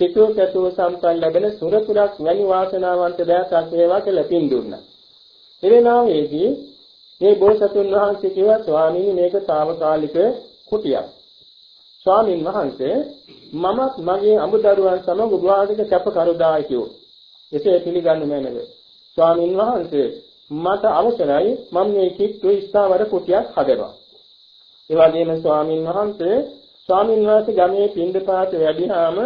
සිතෝ කතෝ සම්පන්න ලැබෙන සුරතුරක් වැනි වාසනාවන්ත දැසක් වේවා කියලා පින් දුන්නා. එවෙලාවේදී මේ බෝසතුන් වහන්සේ කිව්වා ස්වාමීනි මේක తాවකාලික කුටියක්. ස්වාමින් වහන්සේ මමත් මගේ අමුදරුවන් සමග උභාසික කැප කරුදායිකයෝ. එසේ පිළිගන්නු මැනව. ස්වාමින් වහන්සේ මට අවසරයි මම මේ කිට්ටු ස්ථාවර කුටියක් හදනවා. ඒ වගේම ස්වාමින් වහන්සේ ස්වාමීන් වහන්සේ ගමේ පින්දපාත වැඩිහාම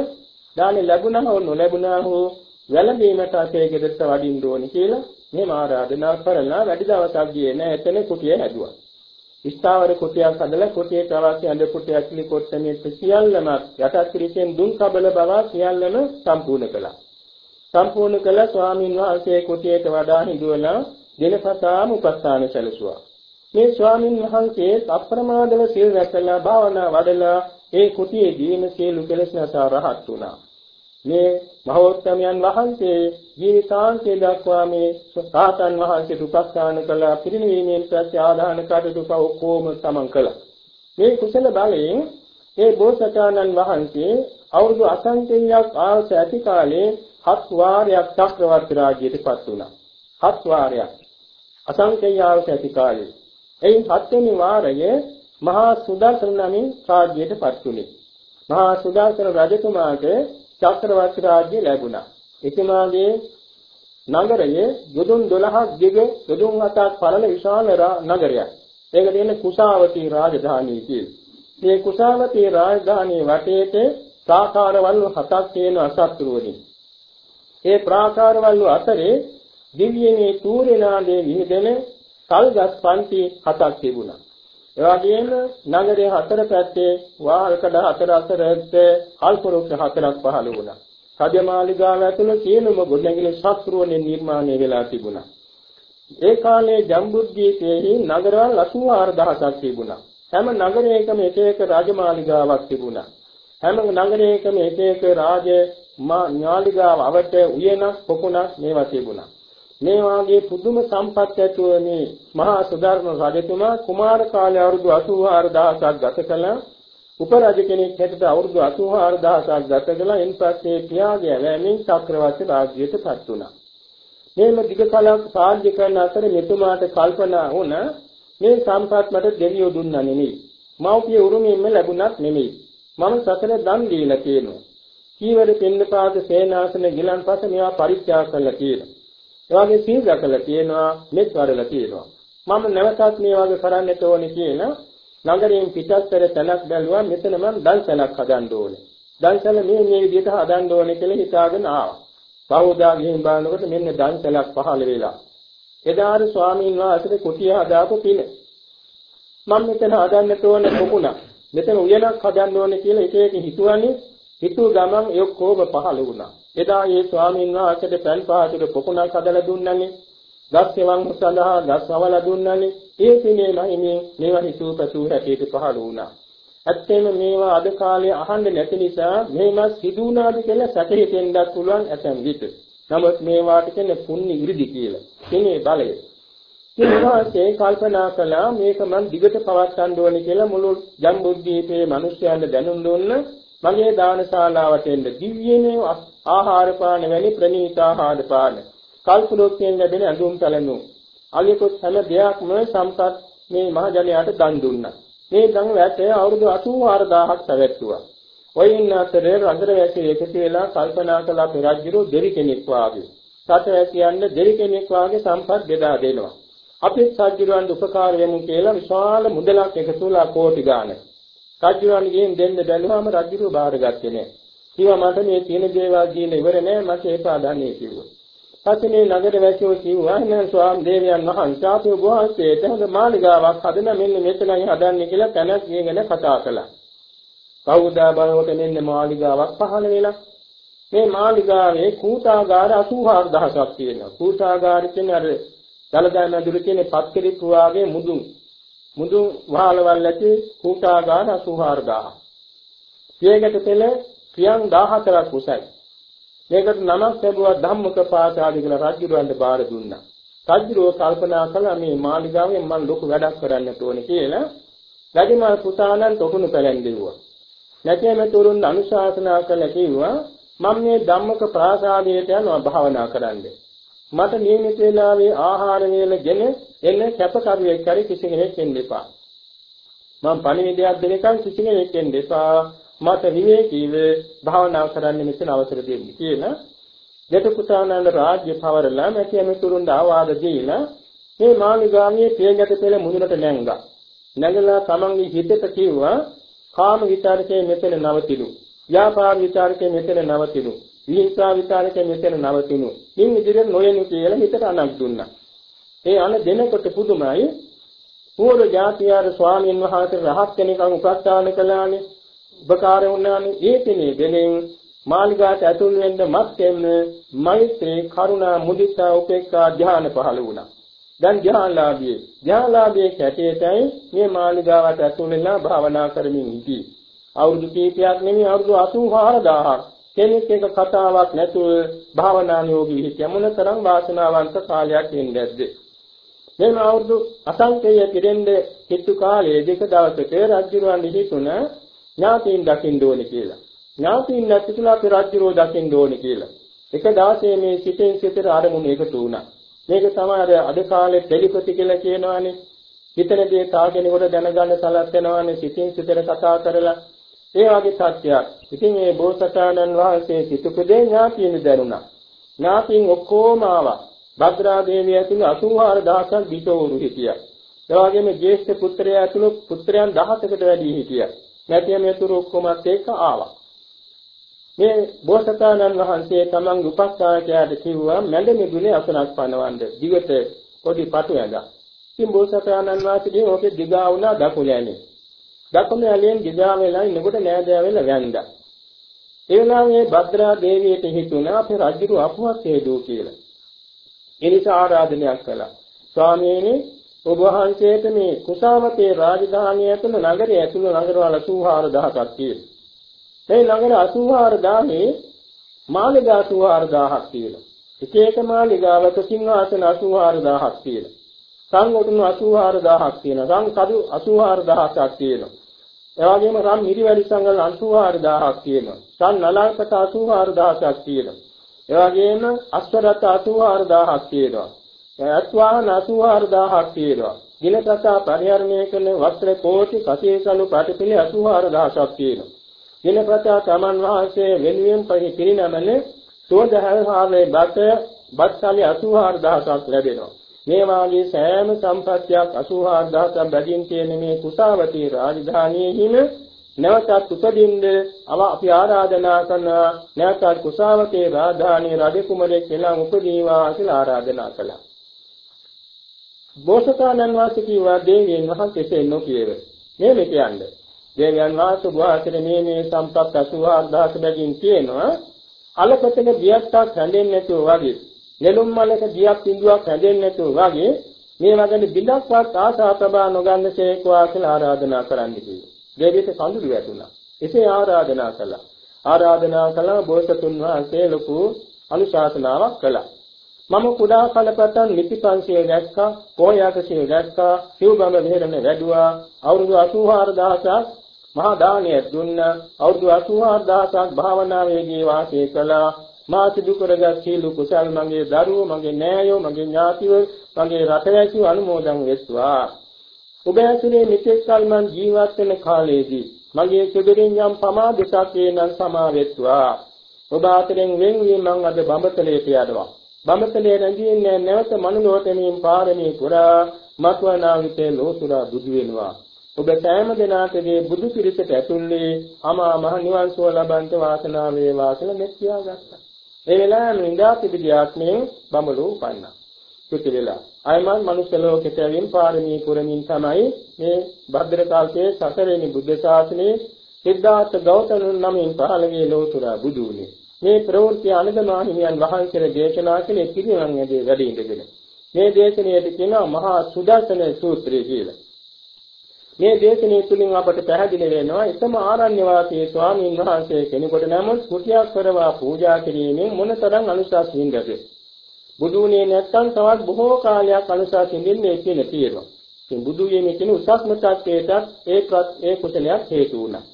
දානේ ලැබුණා හෝ නොලැබුණා හෝ වැළඳීමට අපේ ගෙදරට වඩින්න ඕනේ කියලා මෙහෙම ආරාධනා කරලා වැඩි දවසක් ගියේ නැහැ එතන කුටිය හැදුවා. ස්ථාවර කුටියක් හදලා කුටියට අවශ්‍ය අඳ කුටිය ඇතුළේ කොට්ටමේ සියල්ලම යටත් පිළිසෙන් දුන් කබල බව සියල්ලම සම්පූර්ණ කළා. සම්පූර්ණ කළ ස්වාමීන් වහන්සේ කුටියට වඩා හිඳුවලා දිනපතාම උපස්ථාන සැලසුවා. මේ ස්වාමින් වහන්සේ අප්‍රමාදව සීල් රැකලා භාවනා වඩලා ඒ කුටියේදීම සියලු කෙලෙස් නැසා රහත් වුණා. මේ මහෝත්තමයන් වහන්සේ ජීවිතාන්තය දක්වා මේ සාතන් වහන්සේට උපස්ථාන කළා පිරිනිවීමෙන් පස්සේ ආදාන කටයුතු ඔක්කොම සමන් කළා. මේ කුසල බලයෙන් ඒ බෝසතාණන් වහන්සේ අවුරුදු අසංඛ්‍යයක් ආයස ඇති කාලේ හත් වාරයක් චක්‍රවර්ති රාජ්‍යයට පත් වුණා. හත් වාරයක් අසංඛ්‍යය ආයස ඇති කාලේ එයින් හත්වෙනි වාරයේ මහා සුදර්ශන නමින් රාජ්‍යයට පත් වුණේ. මහා සුදර්ශන රජතුමාට චක්‍රවර්ති රාජ්‍ය ලැබුණා. එතුමාගේ නගරයේ යොදුන් 12ක් දිග යොදුන් 7ක් පරණ විශාල නගරයක්. ඒක තියෙන කුසාවතී රාජධානිය කියලා. මේ කුසාවතී රාජධානිය වටේට ප්‍රාකාරවල හතක් තියෙන අසත්තුරුවලින්. ඒ ප්‍රාකාරවල අතරේ දිව්‍යමේ තූර්යනාදේ විහිදෙන කල්ගස් පන්ති හතක් තිබුණා. ඒ වගේම නගරයේ හතර පැත්තේ වාල්කඩ හතර අතරත් අල්පරුක්ෂ හතරක් පහළ වුණා. රජමාලිගාව ඇතුළේ සියලුම ගොඩනැගිලි ශාස්ත්‍රෝණේ නිර්මාණය වෙලා තිබුණා. ඒ කාලේ ජම්බුද්දීපයේ නගරවල් 84000ක් තිබුණා. හැම නගරයකම එක එක රාජමාලිගාවක් තිබුණා. හැම නගරයකම එක එක රාජ මාලිගාව අවට උයනක් පොකුණක් මේවා තිබුණා. මේ වාගේ පුදුම සම්පත් ඇතුව මේ මහා සුධර්ම රජතුමා කුමාර කාලේ අවුරුදු 84000ක් ගත කළා. උපරජ කෙනෙක් හැටියට අවුරුදු 84000ක් ගත කළා. එන්පස්සේ පියාගේ වැමින් චක්‍රවර්ති රාජ්‍යයට පත් වුණා. මේම දිග කලක් සාධ්‍ය කරන අතර මෙතුමාට කල්පනා වුණ මේ සම්පත් මට දෙවියෝ දුන්නා නෙමෙයි. මව්පිය උරුමයෙන්ම ලැබුණත් නෙමෙයි. මම සතර දන් දීලා තියෙනවා. කීවර පින්නපාත සේනාසන ගිලන්පස මේවා පරිත්‍යාග කළා කියලා. ඒ වගේ සීල් රැකලා තියෙනවා, මෙත් වඩලා තියෙනවා. මම නැවතත් මේ වගේ කරන්නට ඕනේ කියලා නගරයෙන් පිටස්තර තැනක් බැලුවා මෙතන මම දන්සලක් හදන්න ඕනේ. දන්සල මේ මේ විදිහට හදන්න ඕනේ කියලා හිතාගෙන ආවා. බෞද්ධා ගිහින් බලනකොට මෙන්න දන්සලක් පහළ වෙලා. එදාට ස්වාමීන් වහන්සේ කුටිය හදාපු පින. මම මෙතන හදන්නට ඕනේ පොකුණක්. මෙතන උයනක් හදන්න ඕනේ කියලා එක එක හිතුවනේ හිතුව ගමන් ඒ ඔක්කොම පහළ වුණා. එදා ඒ ස්වාමීන් වහන්සේට පල් පහසුට පොකුණක් හදලා දුන්නනේ. ගස් සෙවන් සඳහා ගස් අවල දුන්නනේ. ඒ පිනේ මහිනේ මේවා හිතුව පැතුව හැටියට පහළ වුණා. ඇත්තෙම මේවා අද කාලේ අහන්න නැති නිසා මේවා සිදු වුණාද කියලා සැකහෙන්නත් පුළුවන් ඇතැම් විට. නමුත් මේවාට කියන්නේ පුණ්‍ය ඉරිදි කියලා. කෙනේ බලය. ඊළඟට කල්පනා කළා මේක මම දිගට පවත්වන්න ඕනේ කියලා මුළු ජම්බුද්දීපේ මිනිස්යන්ට දැනුම් දුන්න මගේ දානශාලාවට එන්න දිව්‍යනේ ආහාර පාන වැනි ප්‍රණීත ආහාර පාන කල්පලෝකයෙන් ලැබෙන ඇඳුම් පැළඳුම්. අලියකොත් හැම දෙයක්ම සම්පත් මේ මහජනයාට දන් දුන්නා. මේ දන් වැටේ අවුරුදු 84000ක් පැවැත්තුවා. ඔයින් අතරේ රංගර වැසි එකතු වෙලා කල්පනා කළ අපේ රජුරු දෙරි කෙනෙක් වාගේ. සත වැසියන්ට දෙරි කෙනෙක් වාගේ සම්පත් බෙදා දෙනවා. අපි සජ්ජිරවන්ට උපකාර වෙමු කියලා විශාල මුදලක් එකතුලා කෝටි ගාණක්. රජුරන් ගිහින් දෙන්න බැලුවාම රජුරු බාරගත්තේ නැහැ. කිව්වා මට මේ තියෙන දේවල් දීලා ඉවර නැහැ මට එපා දන්නේ කිව්වා. පස්සේ මේ නගර වැසියෝ කිව්වා නෑ ස්වාම දේවයන් වහන්සේ අපේ ගෝහන්සේට හොඳ මාලිගාවක් හදන මෙන්න මෙතනයි හදන්නේ කියලා තැනක් ගියගෙන කතා කළා. කවුදා බලවට මෙන්න මාලිගාවක් පහළ වෙලා මේ මාලිගාවේ කූටාගාර 84000ක් තියෙනවා. කූටාගාර කියන්නේ අර දලදා මැදුරු තියෙන පත්කිරි කුවාගේ මුදුන් මුදුන් වහලවල් ඇති කූටාගාන 84000. පියගට පෙළ පියන් 14ක් උසයි. මේකට නමක් ලැබුවා ධම්මක පාසාදි කියලා රජුරවන්ට බාර දුන්නා. රජුරෝ කල්පනා කළා මේ මාලිගාවෙන් මම ලොකු වැඩක් කරන්න ඕනේ කියලා රජමා පුතාණන් තොකුණු පැලැන්දෙව්වා. නැතිම තුරුන් අනුශාසනා කළ කිව්වා මම මේ ධම්මක ප්‍රාසාදයට යනවා භාවනා කරන්නේ. මට නියමිත වේලාවේ ආහාර වේලගෙන එන්න කැපකරුවෙක් හරි කිසි කෙනෙක් එන්න එපා. මම පණිවිඩයක් දෙනකන් කිසි කෙනෙක් එන්න එපා. මට විවේකීව භාවනා කරන්න මෙතන අවසර දෙන්න කියලා දෙතුපුතානන්ද රාජ්‍ය පවරලා මැතිය මෙතුරුන් ආවාද දීලා මේ මාළිගාමියේ පියගැට පෙළ මුදුනට නැංගා. නැගලා තමන්ගේ හිතට කිව්වා කාම විචාරකේ මෙතන නවතිනු. ව්‍යාපාර විචාරකේ මෙතන නවතිනු. විහිංසා විචාරකේ මෙතන නවතිනු. ඉන් ඉදිරියට නොයනු කියලා හිතට අනක් දුන්නා. ඒ අන දෙනකොට පුදුමයි පූර්ව ජාතියාර ස්වාමීන් වහන්සේ රහත් කෙනෙක්ව උපස්ථාන කළානේ. උපකාර වුණානේ. ඒ කෙනේ දෙනෙන් මාලිගාට ඇතුල් වෙන්න මත්යෙන් මෛත්‍රී කරුණා මුදිතා උපේක්ඛා ධ්‍යාන පහළ වුණා. දැන් ධ්‍යානලාභී ධ්‍යානලාභී කැටේටයි මේ මාලිගාවට ඇතුල් වෙලා භාවනා කරමින් සිටී. අවුරුදු කීපයක් නෙමෙයි අවුරුදු 84000ක් කෙනෙක් එක කතාවක් නැතුව භාවනානුයෝගී හිටිය මොනතරම් වාසනාවන්ත කාලයක් ඉඳද්ද මේ අවුරුදු අසංකේය පිරෙන්නේ හිතු කාලයේ දෙක දවසක රජුරුවන් හිතුණ ඥාතීන් දකින්න ඕනේ කියලා ඥාතීන් නැතිතුලා අපි රජුරෝ දකින්න ඕනේ කියලා එක දවසේ මේ සිතෙන් සිතට ආරමුණ එකතු වුණා මේක තමයි අද කාලේ ටෙලිපති කියලා කියනවානේ හිතන දේ තාගෙනකොට දැනගන්න සලස් වෙනවානේ සිතින් සිතට කතා කරලා ඒ වගේ සත්‍යයක්. ඉතින් මේ බෝසතාණන් වහන්සේ සිතුපදේ ඥාතියින් දැනුණා. ඥාතියින් ඔක්කොම ආවා. භද්‍රා දේවිය ඇතුළු 84000ක් බිසෝරු හිටියා. ඒ වගේම ජේෂ්ඨ පුත්‍රයා ඇතුළු පුත්‍රයන් 17කට වැඩි හිටියා. නැතිය මේතුරු ඔක්කොමත් එක්ක ආවා. මේ බෝසතාණන් වහන්සේ තමන්ගේ උපස්ථායකයාට කිව්වා මැද මිදුනේ අසනක් පනවන්න. දිවට පොඩි පටු ඇඳා. ඉතින් බෝසතාණන් වහන්සේ ඕකේ දිගා වුණා දකුණෑනේ. දකුණු ඇලෙන් දිගා වෙලා ඉන්නකොට නෑදෑ වෙලා වැන්දා. ඒ වෙලාවේ භද්‍රා දේවියට හිතුණා අපේ රජුරු අපවත් හේදෝ කියලා. ඒ නිසා ආරාධනයක් කළා. ස්වාමීනි ඔබ වහන්සේට මේ කුසාවතේ රාජධානිය ඇතුළු නගරය ඇතුළු නගරවල 84000ක් තියෙනවා. මේ නගර 84000 මාලිගා 84000ක් තියෙනවා. එක එක මාලිගාවක සිංහාසන 84000ක් තියෙනවා. සංගොටුණු 84000ක් තියෙනවා. සං කඩු 84000ක් තියෙනවා. එවාගෙම රන් මිරිවැලි සංගල් 84000ක් තියෙනවා. රන් නලල්පත 84000ක් තියෙනවා. එවාගෙම අස්වරත 84000ක් තියෙනවා. අත්වාහන 84000ක් තියෙනවා. දිනපතා පරිහරණය කරන වස්ත්‍ර කෝටි කසීසලු ප්‍රතිපිලි 84000ක් තියෙනවා. දිනපතා තමන් වහන්සේ වෙනුවෙන් පිරිනමන සෝදහාරේ බත බත්සලි 84000ක් ලැබෙනවා. මේ වාගේ සෑම සම්පත්තියක් 84000ක් බැගින් තියෙන මේ කුසාවතී රාජධානියෙහිම නැවතත් උපදින්න අව අපි ආරාධනා කරනවා නැවතත් කුසාවතී රාජධානී රජ කුමරෙක් කියලා උපදීවා කියලා ආරාධනා කළා. බෝසතාණන් වහන්සේ කිව්වා දේවයන් වහන්සේ නොකියව. මේ මේ කියන්නේ. දේවයන් වහන්සේ බුවාසන මේ මේ සම්පත් 84000ක් බැගින් තියෙනවා. අලපතන දියත්තක් හැඳෙන්නේ නැතුව වගේ නෙළුම් මලක දියක් බිඳුවක් හැදෙන්නේ නැතුව වගේ මේ වගේ බිඳක්වත් ආසා ප්‍රබා නොගන්නසේකවා කියලා ආරාධනා කරන්න කිව්වා. දෙවිත කඳුළු වැටුණා. එසේ ආරාධනා කළා. ආරාධනා කළා බෝසතුන් වහන්සේ ලොකු අනුශාසනාවක් කළා. මම කුඩා කලපතන් නිතිපන්සිය දැක්කා, පොයාකසිය දැක්කා, සිව්බඹ මෙහෙරන වැඩුවා, අවුරුදු 84000ක් මහා දානයක් දුන්නා, අවුරුදු 84000ක් භාවනාවේදී වාසය කළා. මා සිදු කරගත් සීල කුසල් මගේ දරුවෝ මගේ නෑයෝ මගේ ඥාතිවෝ මගේ රටවැසියෝ අනුමෝදන් වෙත්වා. ඔබ ඇතුලේ මෙතෙක් කල මං ජීවත් වෙන කාලයේදී මගේ කෙබිරින් යම් පමාදසක් වේනම් සමාවෙත්වා. ඔබ අතරින් වෙන් වී මං අද බඹතලයට යනවා. බඹතලේ රැඳින්නේ නැවත මනුලෝකෙමින් පාරමී පුරා මත්වනාවිතේ ලෝතුරා බුදු වෙනවා ඔබ සෑම දිනාකගේ බුදු පිරිසට ඇතුල්ලේ අමා මහ නිවන් සුව ලබන්ත වාසනාව වේවා කියලා මෙත් කියාගත්තා ඒ වෙලාවෙම ඉඳා තිබිලි ආත්මයෙන් බඹලෝ උපන්නා. සුති වෙලා. අයමන් මනුෂ්‍ය ලෝකෙට ඇවින් පාරමී පුරමින් තමයි මේ භද්‍ර කාලයේ සතරෙනි බුද්ධ ශාසනයේ සිද්ධාර්ථ ගෞතම නමින් පහළ වේ ලෝතුරා බුදු වුණේ. මේ ප්‍රවෘත්ති අනදමා හිමියන් වහන්සේ දේශනා කළේ පිරිනමන් ඇදී වැඩ ඉඳගෙන. මේ දේශනාවේ කියනවා මහා සුදර්ශන සූත්‍රය කියලා. මේ දේශනාව තුළින් අපට පැහැදිලි වෙනවා එකම ආරණ්‍ය වාසී ස්වාමීන් වහන්සේ කෙනෙකුට නමුත් කුටියක් කරවා පූජා කිරීමෙන් මොනතරම් අනුශාස හිඳද බුදුනේ නැත්තම් තවත් බොහෝ කාලයක් අනුශාස හිඳින්නේ කියන තියෙනවා ඉතින් බුදු වීමේ කියන උසස්ම tattweට ඒකත් ඒ කුසලයක් හේතු වුණා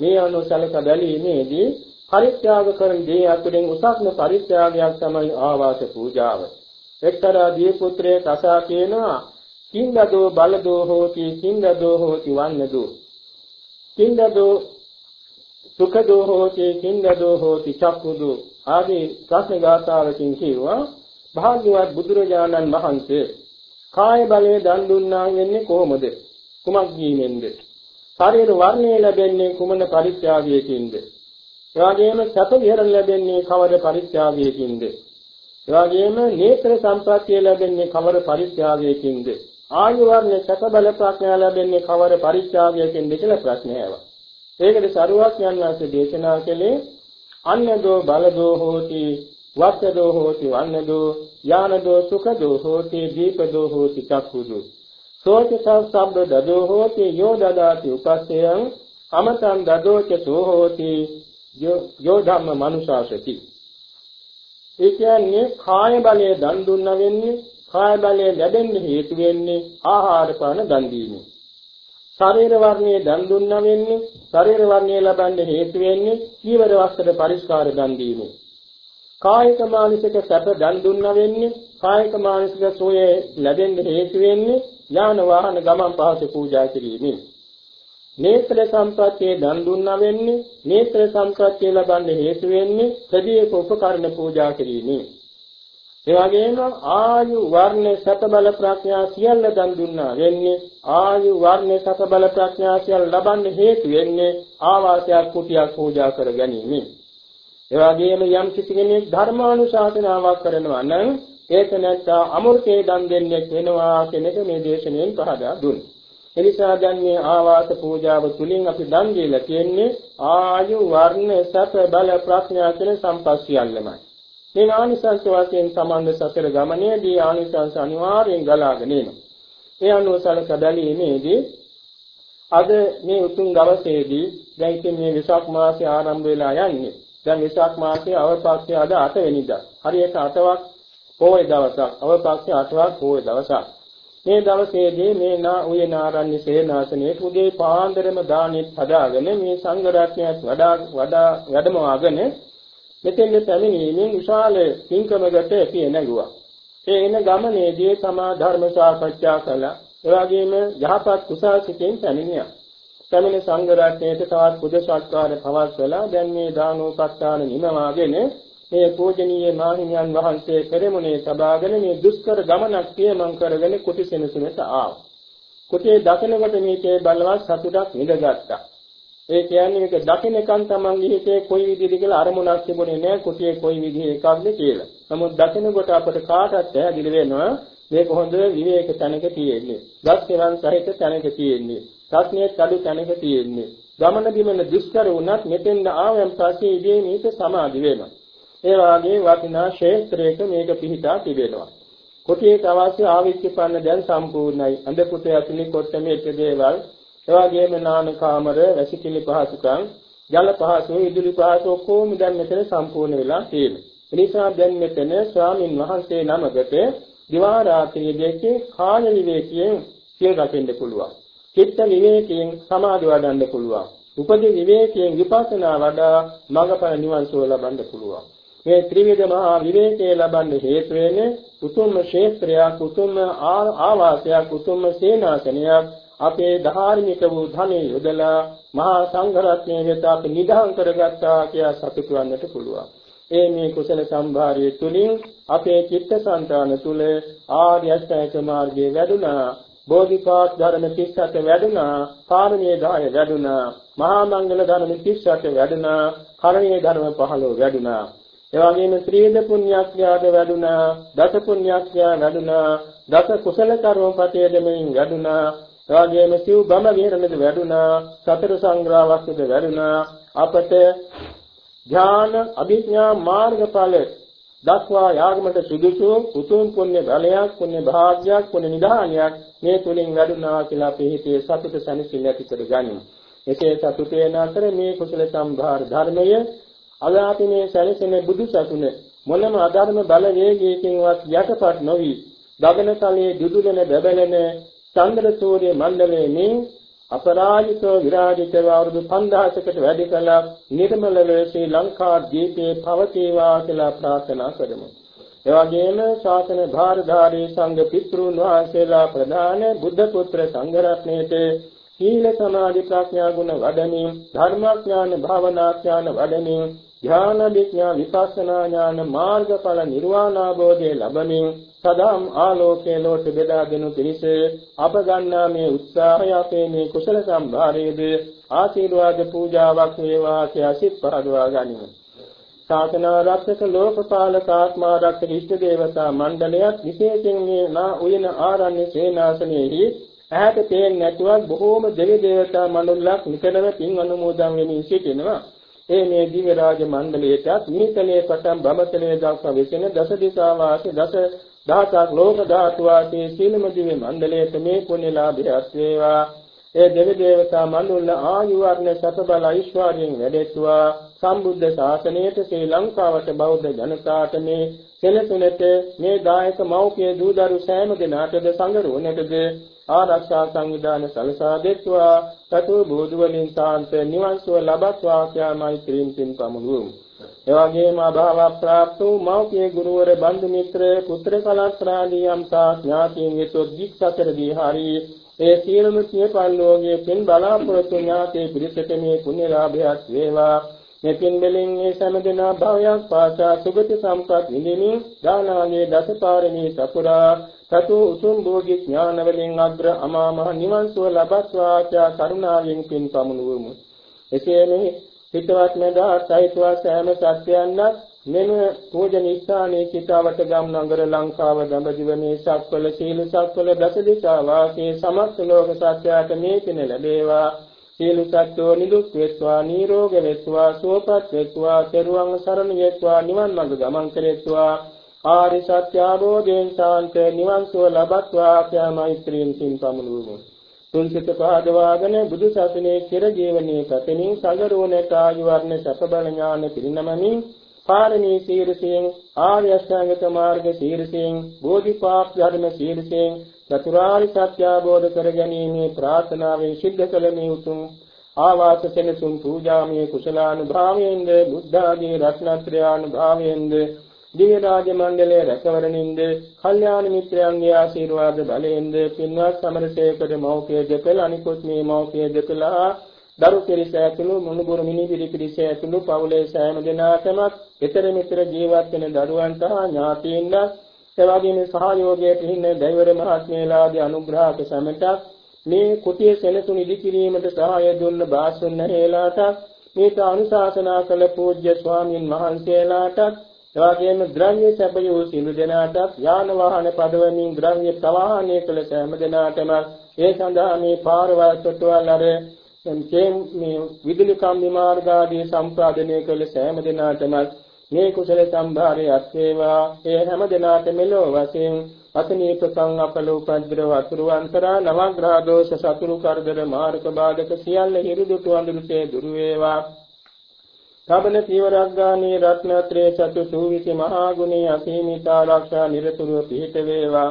මේ අනුසලක බැලීමේදී පරිත්‍යාග කරන දේ අතුරින් උසස්ම පරිත්‍යාගයක් තමයි ආවාස පූජාව. එක්තරා දී පුත්‍රයෙක් අසා කියනවා කිංගදෝ බලදෝ හෝති කිංගදෝ හෝති වන්නදෝ. කිංගදෝ සුඛදෝ හෝති කිංගදෝ හෝති චක්කුදෝ. ආදී ප්‍රශ්න ගාථාවකින් කියවා භාග්‍යවත් බුදුරජාණන් වහන්සේ කාය බලයේ දන් දුන්නා වෙන්නේ කොහොමද? කුමක් ජීවෙන්ද ශරීර වර්ණය ලැබෙන්නේ කුමන පරිත්‍යාගයකින්ද? එවාගෙම සැප විහරණ ලැබෙන්නේ කවර පරිත්‍යාගයකින්ද? එවාගෙම නේත්‍ර සම්ප්‍රාප්තිය ලැබෙන්නේ කවර පරිත්‍යාගයකින්ද? ආයු වර්ණ සැප බල ප්‍රඥා ලැබෙන්නේ කවර පරිත්‍යාගයකින්ද කියලා ප්‍රශ්නය ආවා. ඒකද සරුවක් යන වාසේ දේශනා කළේ අන්නදෝ බලදෝ හෝති වස්සදෝ හෝති වන්නදෝ යානදෝ සුඛදෝ හෝති දීපදෝ හෝති චක්ඛුදෝ. සෝච සම්බ්බ දදෝ හෝති යෝ දදාති උපස්සයං අමතං දදෝච තෝ හෝති යෝ ධම්ම මනුසාසති ඒ කියන්නේ කාය බලයේ දන් දුන්න වෙන්නේ කාය බලය ලැබෙන්න හේතු වෙන්නේ ආහාර පාන දන් දීමෙන්. ශරීර වර්ණයේ දන් දුන්නා වෙන්නේ ශරීර වර්ණය ලබන්න හේතු වෙන්නේ ජීවර වස්ත්‍ර පරිස්කාර දන් දීමෙන්. කායික මානසික සැප දන් දුන්නා වෙන්නේ කායික මානසික සෝය ලැබෙන්න හේතු වෙන්නේ යාන වාහන ගමන් පහසු පූජා කිරීමෙන්. නේත්‍ර සම්ප්‍රත්‍යයේ දන් දුන්නා වෙන්නේ නේත්‍ර සම්ප්‍රත්‍යය ලබන්න හේතු වෙන්නේ ප්‍රදීප උපකරණ පූජා කිරීමෙන්. ඒ වගේම ආයු වර්ණ සත බල ප්‍රඥා සියල්ල දන් දුන්නා වෙන්නේ ආයු වර්ණ සත බල ප්‍රඥා සියල්ල ලබන්න හේතු වෙන්නේ ආවාසයක් කුටියක් පූජා කර ගැනීම. ඒ වගේම යම් කිසි කෙනෙක් ධර්මානුශාසනාවක් කරනවා නම් ඒක නැත්තා අමෘතේ දන් දෙන්නේ වෙනවා කියන එක මේ දේශනෙන් පහදා දුන්නා. එනිසා දැන් මේ ආවාස පූජාව තුලින් අපි දන් දීලා කියන්නේ ආයු වර්ණ සත බල ප්‍රඥා කියන සම්පස්සියල්ලමයි. මේ ආනිසංස වශයෙන් සමන්ද සතර ගමනේදී ආනිසංස අනිවාර්යෙන් ගලාගෙන එනවා. ඒ අනුව සලක බැලීමේදී අද මේ උතුම් දවසේදී දැන් ඉතින් මේ විසක් මාසය ආරම්භ වෙලා යන්නේ. දැන් විසක් මාසයේ අවපක්ෂය අද 8 වෙනිදා. හරියට 8වක් පොය දවසක්. අවපක්ෂය 8වක් පොය දවසක්. මේ දවසේදී මේ නා උයනාරණ්‍ය සේනාසනයේ උදේ පාන්දරම දානෙත් හදාගෙන මේ සංඝ රත්නයත් වඩා වඩා වැඩමවාගෙන මෙතෙන්ද පැමිණීමෙන් විශාල පින්කමකට පිය නැගුවා. ඒ එන ගමනේදී තමා ධර්ම සාකච්ඡා කළා. ඒ වගේම යහපත් කුසාසිතෙන් පැමිණියා. පැමිණ සංඝ රත්නයේ තවත් පුද සත්කාර පවත්වලා දැන් මේ දානෝපස්ථාන නිමවාගෙන මේ පූජනීය මාහිමියන් වහන්සේ පෙරමුණේ සබාගෙන මේ දුෂ්කර ගමනක් පියමන් කරගෙන කුටි සෙනසුනට ආවා. කුටියේ දකිනකොට මේකේ බලවත් සතුටක් විඳගත්තා. ඒ කියන්නේ මේක දකින්නකන් තමන්ගේ හිතේ කොයි විදිහද කියලා අරමුණක් තිබුණේ නැහැ කුටියේ කොයි විදිහේ එකක්ද කියලා. නමුත් දකිනකොට අපට කාටත් පැහැදිලි වෙනවා මේක හොඳ විවේක තැනක තියෙන්නේ. ගස් කෙරන් සහිත තැනක තියෙන්නේ. සත්‍යයේ කඩු තැනක තියෙන්නේ. ගමන බිමන දුෂ්කර වුණත් මෙතෙන් ආවයන් පස්සේ ඉදී මේක සමාධි වෙනවා. ඒ වාගේ වටිනා ශේත්‍රයක මේක පිහිටා තිබෙනවා. කුටියට අවශ්‍ය ආවිච්ච පන්න දැන් සම්පූර්ණයි. අඳ කුටි ඇතුලේ කොට්ටමේ දේවල්, එවාගේම නාන කාමර, වැසිකිලි පහසුකම්, ජල පහසු, ඉදිරි පහසු ඔක්කොම දැන් මෙතන සම්පූර්ණ වෙලා තියෙනවා. ඒ නිසා දැන් මෙතන ස්වාමින් වහන්සේ නමකට දිවා රාත්‍රී දෙකේ කාල විවේකයෙන් සිය රකින්න පුළුවන්. චිත්ත විවේකයෙන් සමාධි වඩන්න පුළුවන්. උපදී විවේකයෙන් විපස්සනා වඩා මඟඵල නිවන් සුව ලබන්න පුළුවන්. මේ ත්‍රිවිධ මහා විවේකයේ ලබන්න හේතු වෙන්නේ උතුම්ම ක්ෂේත්‍රයක් උතුම්ම ආවාසයක් උතුම්ම සේනාසනයක් අපේ ධාර්මික වූ ධනෙ යොදලා මහා සංඝරත්නය වෙත අපි නිදහම් කරගත්තා කියලා සතුටු වෙන්නට පුළුවන්. ඒ මේ කුසල සම්භාරයේ තුලින් අපේ චිත්තසංතාන තුල ආර්ය අෂ්ටාංග මාර්ගයේ වැඩුණා. බෝධිපාක් ධර්ම 38 වැඩුණා. පාරමී දාය වැඩුණා. මහා මංගල ධර්ම 38 වැඩුණා. කරණීය ධර්ම 15 වැඩුණා. එවැගේම ත්‍රිවිධ පුණ්‍යක්‍රියාද වැඩුණා, දස පුණ්‍යක්‍රියා වැඩුණා, දස කුසල කර්ම පතේ දෙමින් වැඩුණා. එවැගේම සිව් බම විහරණද වැඩුණා, සතර සංග්‍රහවක්ද වැඩුණා. අපට ඥාන අභිඥා මාර්ගඵල දක්වා යාගමට සුදුසු උතුම් පුණ්‍ය බලයක්, පුණ්‍ය භාග්යක්, පුණ්‍ය නිදානයක් මේ තුලින් වැඩුණා කියලා අපි හිතේ සතුට සැනසෙල්ල ඇති කර ගනිමු. එසේ සතුට වෙන අතර මේ කුසල සම්භාර ධර්මය අද අපි මේ සැලසෙන බුදු සසුන මොනම අධර්ම බල වේගයකින්වත් යටපත් නොවි ගගන තලයේ දුදුලන බබලන චන්ද්‍ර සූර්ය මණ්ඩලයේ මේ අපරාජිතව විරාජිතව අවුරුදු 5000කට වැඩි කලක් නිර්මලව ශ්‍රී ලංකා දීපේ පවතිවා කියලා ප්‍රාර්ථනා කරමු. එවැගේම ශාසන භාරධාරී සංඝ පිතෘන් වහන්සේලා ප්‍රධාන බුද්ධ පුත්‍ර සංඝ රත්නයේට සීල සමාධි ප්‍රඥා ගුණ වඩමින් ධර්මාඥාන භාවනා ඥාන වඩමින් ධ්‍යාන විඥා විපස්සනා ඥාන මාර්ගඵල නිර්වාණ අවබෝධය ලැබමින් සදාම් ආලෝකයේ ලෝක බෙදා දෙනු පිණිස අප ගන්නා මේ උත්සාහය අපේ මේ කුසල සම්භාරයේද ආශිර්වාද පූජාවක් වේවා කියලා සිත් පහදවා ගනිමු. ශාසනාරක්ෂක ලෝකපාලක ආත්මාරක්ෂක ඉෂ්ට දේවතා මණ්ඩලයක් විශේෂයෙන් මේ නා උයන ආරණ්‍ය සේනාසනයේහි ඇහැට පේන්නේ නැතුවත් බොහෝම දෙවි දේවතා මණ්ඩලයක් නිකරව පින් අනුමෝදන් වෙමින් සිටිනවා. ඒ මේ දිව්‍ය රාජ මණ්ඩලයටත් මිහිතලේ පටන් බඹතලේ දක්වා වෙසෙන දස දිසා වාසී දස දහසක් ලෝක ධාතු වාසී සීලම දිව්‍ය මණ්ඩලයට මේ පුණ්‍යලාභයත් වේවා. ඒ දෙවි දේවතා මනුල්ල ආයු වර්ණ සත බල ඓශ්වර්යයෙන් වැඩෙත්වා. සම්බුද්ධ ශාසනයට ශ්‍රී ලංකාවට බෞද්ධ ජනතාවට මේ සෙලසුනට මේ දායක මෞපිය දූ දරු සෑම දිනාටද සංගරුවනටද ආරක්ෂා සංවිධාන සලසා දෙත්වා. සතු බෝධි වලින් සාන්ත නිවන් සුව ලබත්වා කියාමයි ත්‍රින්තින් පමුණුවමු. එවැගේම අභාව ප්‍රාප්ත වූ මෞඛ්‍ය ගුරුවර බන්දු මිත්‍ර පුත්‍ර කලස්ත්‍රාදී යම්තා ඥාතීන් වෙතොත් දික් සතරදී හරි. ඒ සියලුම සිය පල්ලෝගේ පින් බලාපොරොත්තු ඥාතේ පිරිසට මේ පුණ්‍ය ලාභයත් වේවා. මෙපින් වලින් මේ සෑම භවයක් පාසා සුගති සම්පත් විඳිමින් දානාගේ දසපාරමී සපුරා සතු උතුම් බෝධි ඥාන වලින් අග්‍ර අමා මහ නිවන් සුව ලබත්වා ආචා කරුණාවෙන් පින් පමුණුවමු. එසේ මේ හිතවත් මෙදා සහිතවා සෑම සත්‍යයන්වත් මෙම පූජන ස්ථානයේ සිටවට ගම් නගර ලංකාව දඹදිව මේ සක්වල සීල සක්වල දස දිශා වාසී සමස්ත ලෝක සත්‍යයට මේ පින ලැබේවා. සීල සත්‍යෝ නිදුක් වෙත්වා නිරෝග වෙත්වා සුවපත් වෙත්වා තෙරුවන් සරණ වෙත්වා නිවන් මඟ ගමන් කෙරෙත්වා. ආරි සත්‍ය අවබෝධයෙන් ශාන්ත නිවන් සුව ලබත්වා ආඛ්‍යා මෛත්‍රියෙන් සින් පමුණුවමු. තුන්සිත පහදවාගෙන බුදු සසුනේ චිර ජීවනයේ පැතෙනින් සගරෝණට ආයු වර්ණ සප බල ඥාන පිරිනමමින් පාරමී සීරසයෙන් ආර්ය අෂ්ටාංගික මාර්ග සීරසයෙන් බෝධිපාක් ධර්ම සීරසයෙන් චතුරාර්ය සත්‍ය අවබෝධ කර ගැනීමේ ප්‍රාර්ථනාවෙන් සිද්ධ කළ මේ උතුම් ආවාස සෙනසුන් පූජාමේ කුසලානුභාවයෙන්ද බුද්ධ ආදී රත්නත්‍රයානුභාවයෙන්ද දිව්‍ය රාජ මණ්ඩලයේ රැකවරණින්ද කල්යාණ මිත්‍රයන්ගේ ආශිර්වාද බලයෙන්ද පින්වත් සමරසේකර මෞඛ්‍ය දෙපළ අනිකුත් මේ මෞඛ්‍ය දෙපළා දරු පිරිස ඇතුළු මුණුබුරු මිනිපිරි පිරිස ඇතුළු පවුලේ සෑම දෙනාටම ඊතර මිතර ජීවත් වෙන දරුවන්ට ඥාතීන්ට එවැගේම සහයෝගයට හින්න දෛවර මහත්මයලාගේ අනුග්‍රහක සමට මේ කුටිය සෙනසුන් ඉදි කිරීමට සහාය දුන්න බාසුන් නැහැලාට මේත අනුශාසනා කළ පූජ්‍ය ස්වාමීන් වහන්සේලාට එවාගෙම ද්‍රව්‍ය සැපයූ සිළු දෙනාටත් යාන වාහන පදවමින් ද්‍රව්‍ය ප්‍රවාහණය කළ සෑම දෙනාටම ඒ සඳහා මේ පාරවල් තොටුවල් අර මේ විදුලි කම්බි මාර්ග ආදී සම්පාදනය කළ සෑම දෙනාටම මේ කුසල සම්භාරය අත්වේවා. ඒ හැම දෙනාට මෙලෝ වශයෙන් අතනීපකං අපල උපද්දව අතුරු අන්තරා නවග්‍රහ දෝෂ සතුරු කරදර මාර්ග බාධක සියල්ල හිරිදුතු අඳුරසේ දුරු වේවා. සබන චීවරග්ගානී රත්නත්‍රේ චතු සූවිසි මහා ගුණී අසීමිත ආරක්ෂා නිරතුරුව පිහිට වේවා.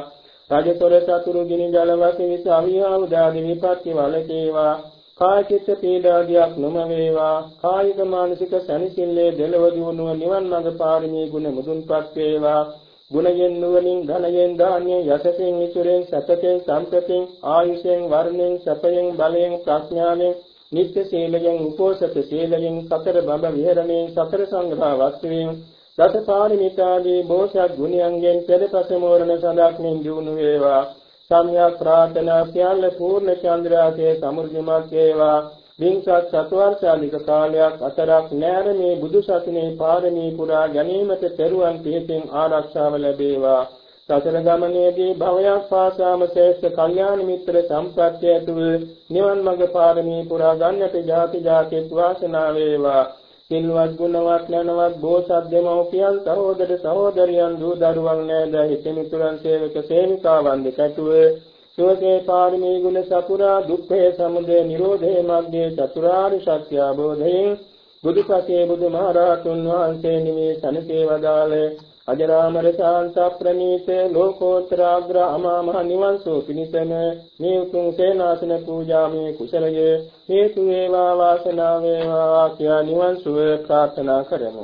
රජතොර සතුරු ගිනි ජල වශයෙන් අවිහා උදාදි විපත්ති වලකේවා කාය චිත්ත පීඩාදියක් නොම වේවා. කායික මානසික සැනසෙල්ලේ දෙලව දිනුව නිවන් මඟ පාරමී ගුණ මුදුන්පත් වේවා. ගුණයෙන් නුවණින් ධනයෙන් දාන්‍යයෙන් යසයෙන් ඉතුරෙන් සතයෙන් සම්පතෙන් ආයුෂයෙන් වර්ණයෙන් සපයෙන් බලයෙන් ප්‍රඥාවෙන් නිත්‍ය සීලයෙන් උපෝසත සීලයෙන් සතර බඹ විහරණයෙන් සතර සංග්‍රහ වස්තුවෙන් දස පාරමිතාදී බෝසත් ගුණයන්ගෙන් පෙරපස මෝරණ සඳක්මින් දිනු වේවා. සම්‍යක් ප්‍රාර්ථනා සියල්ල පූර්ණ චන්ද්‍රාසේ සමෘද්ධිමත් වේවා. විංසත් සතවර්ෂාලික කාලයක් අතරක් නෑර මේ බුදු සසුනේ පාරමී පුරා ගැනීමට පෙරුවන් පිහිටින් ආරක්ෂාව ලැබේවා. සතර ගමනේදී භවයක් පාසාම ශ්‍රේෂ්ඨ කල්යාණ මිත්‍ර සම්ප්‍රත්‍ය ඇතුව නිවන් මඟ පාරමී පුරා ගන්නට ජාති ජාතිත් වාසනාව වේවා. සිල්වත් ගුණවත් නැනවත් බෝසත් දෙමව්පියන් සහෝදර සහෝදරියන් දූ දරුවන් නෑද හිතමිතුරන් සේවක සේවිකාවන් දෙකටුව සෝසේ පාරමී ගුණ සපුරා දුක්ඛේ සමුදය නිරෝධේ මග්ගේ චතුරාර්ය සත්‍ය අවබෝධයෙන් බුදුපසේ බුදුමහරහතුන් වහන්සේ නිමේ සනසේ වදාළේ අජරාමර ශාන්ත ප්‍රණීත ලෝකෝත්තරාග්‍ර අමා මහ නිවන් සෝ පිණිසම මේ උතුම් සේනාසන පූජාමේ කුසලය හේතු වේවා වාසනාව වේවා කියා නිවන් සුව ප්‍රාර්ථනා කරමු.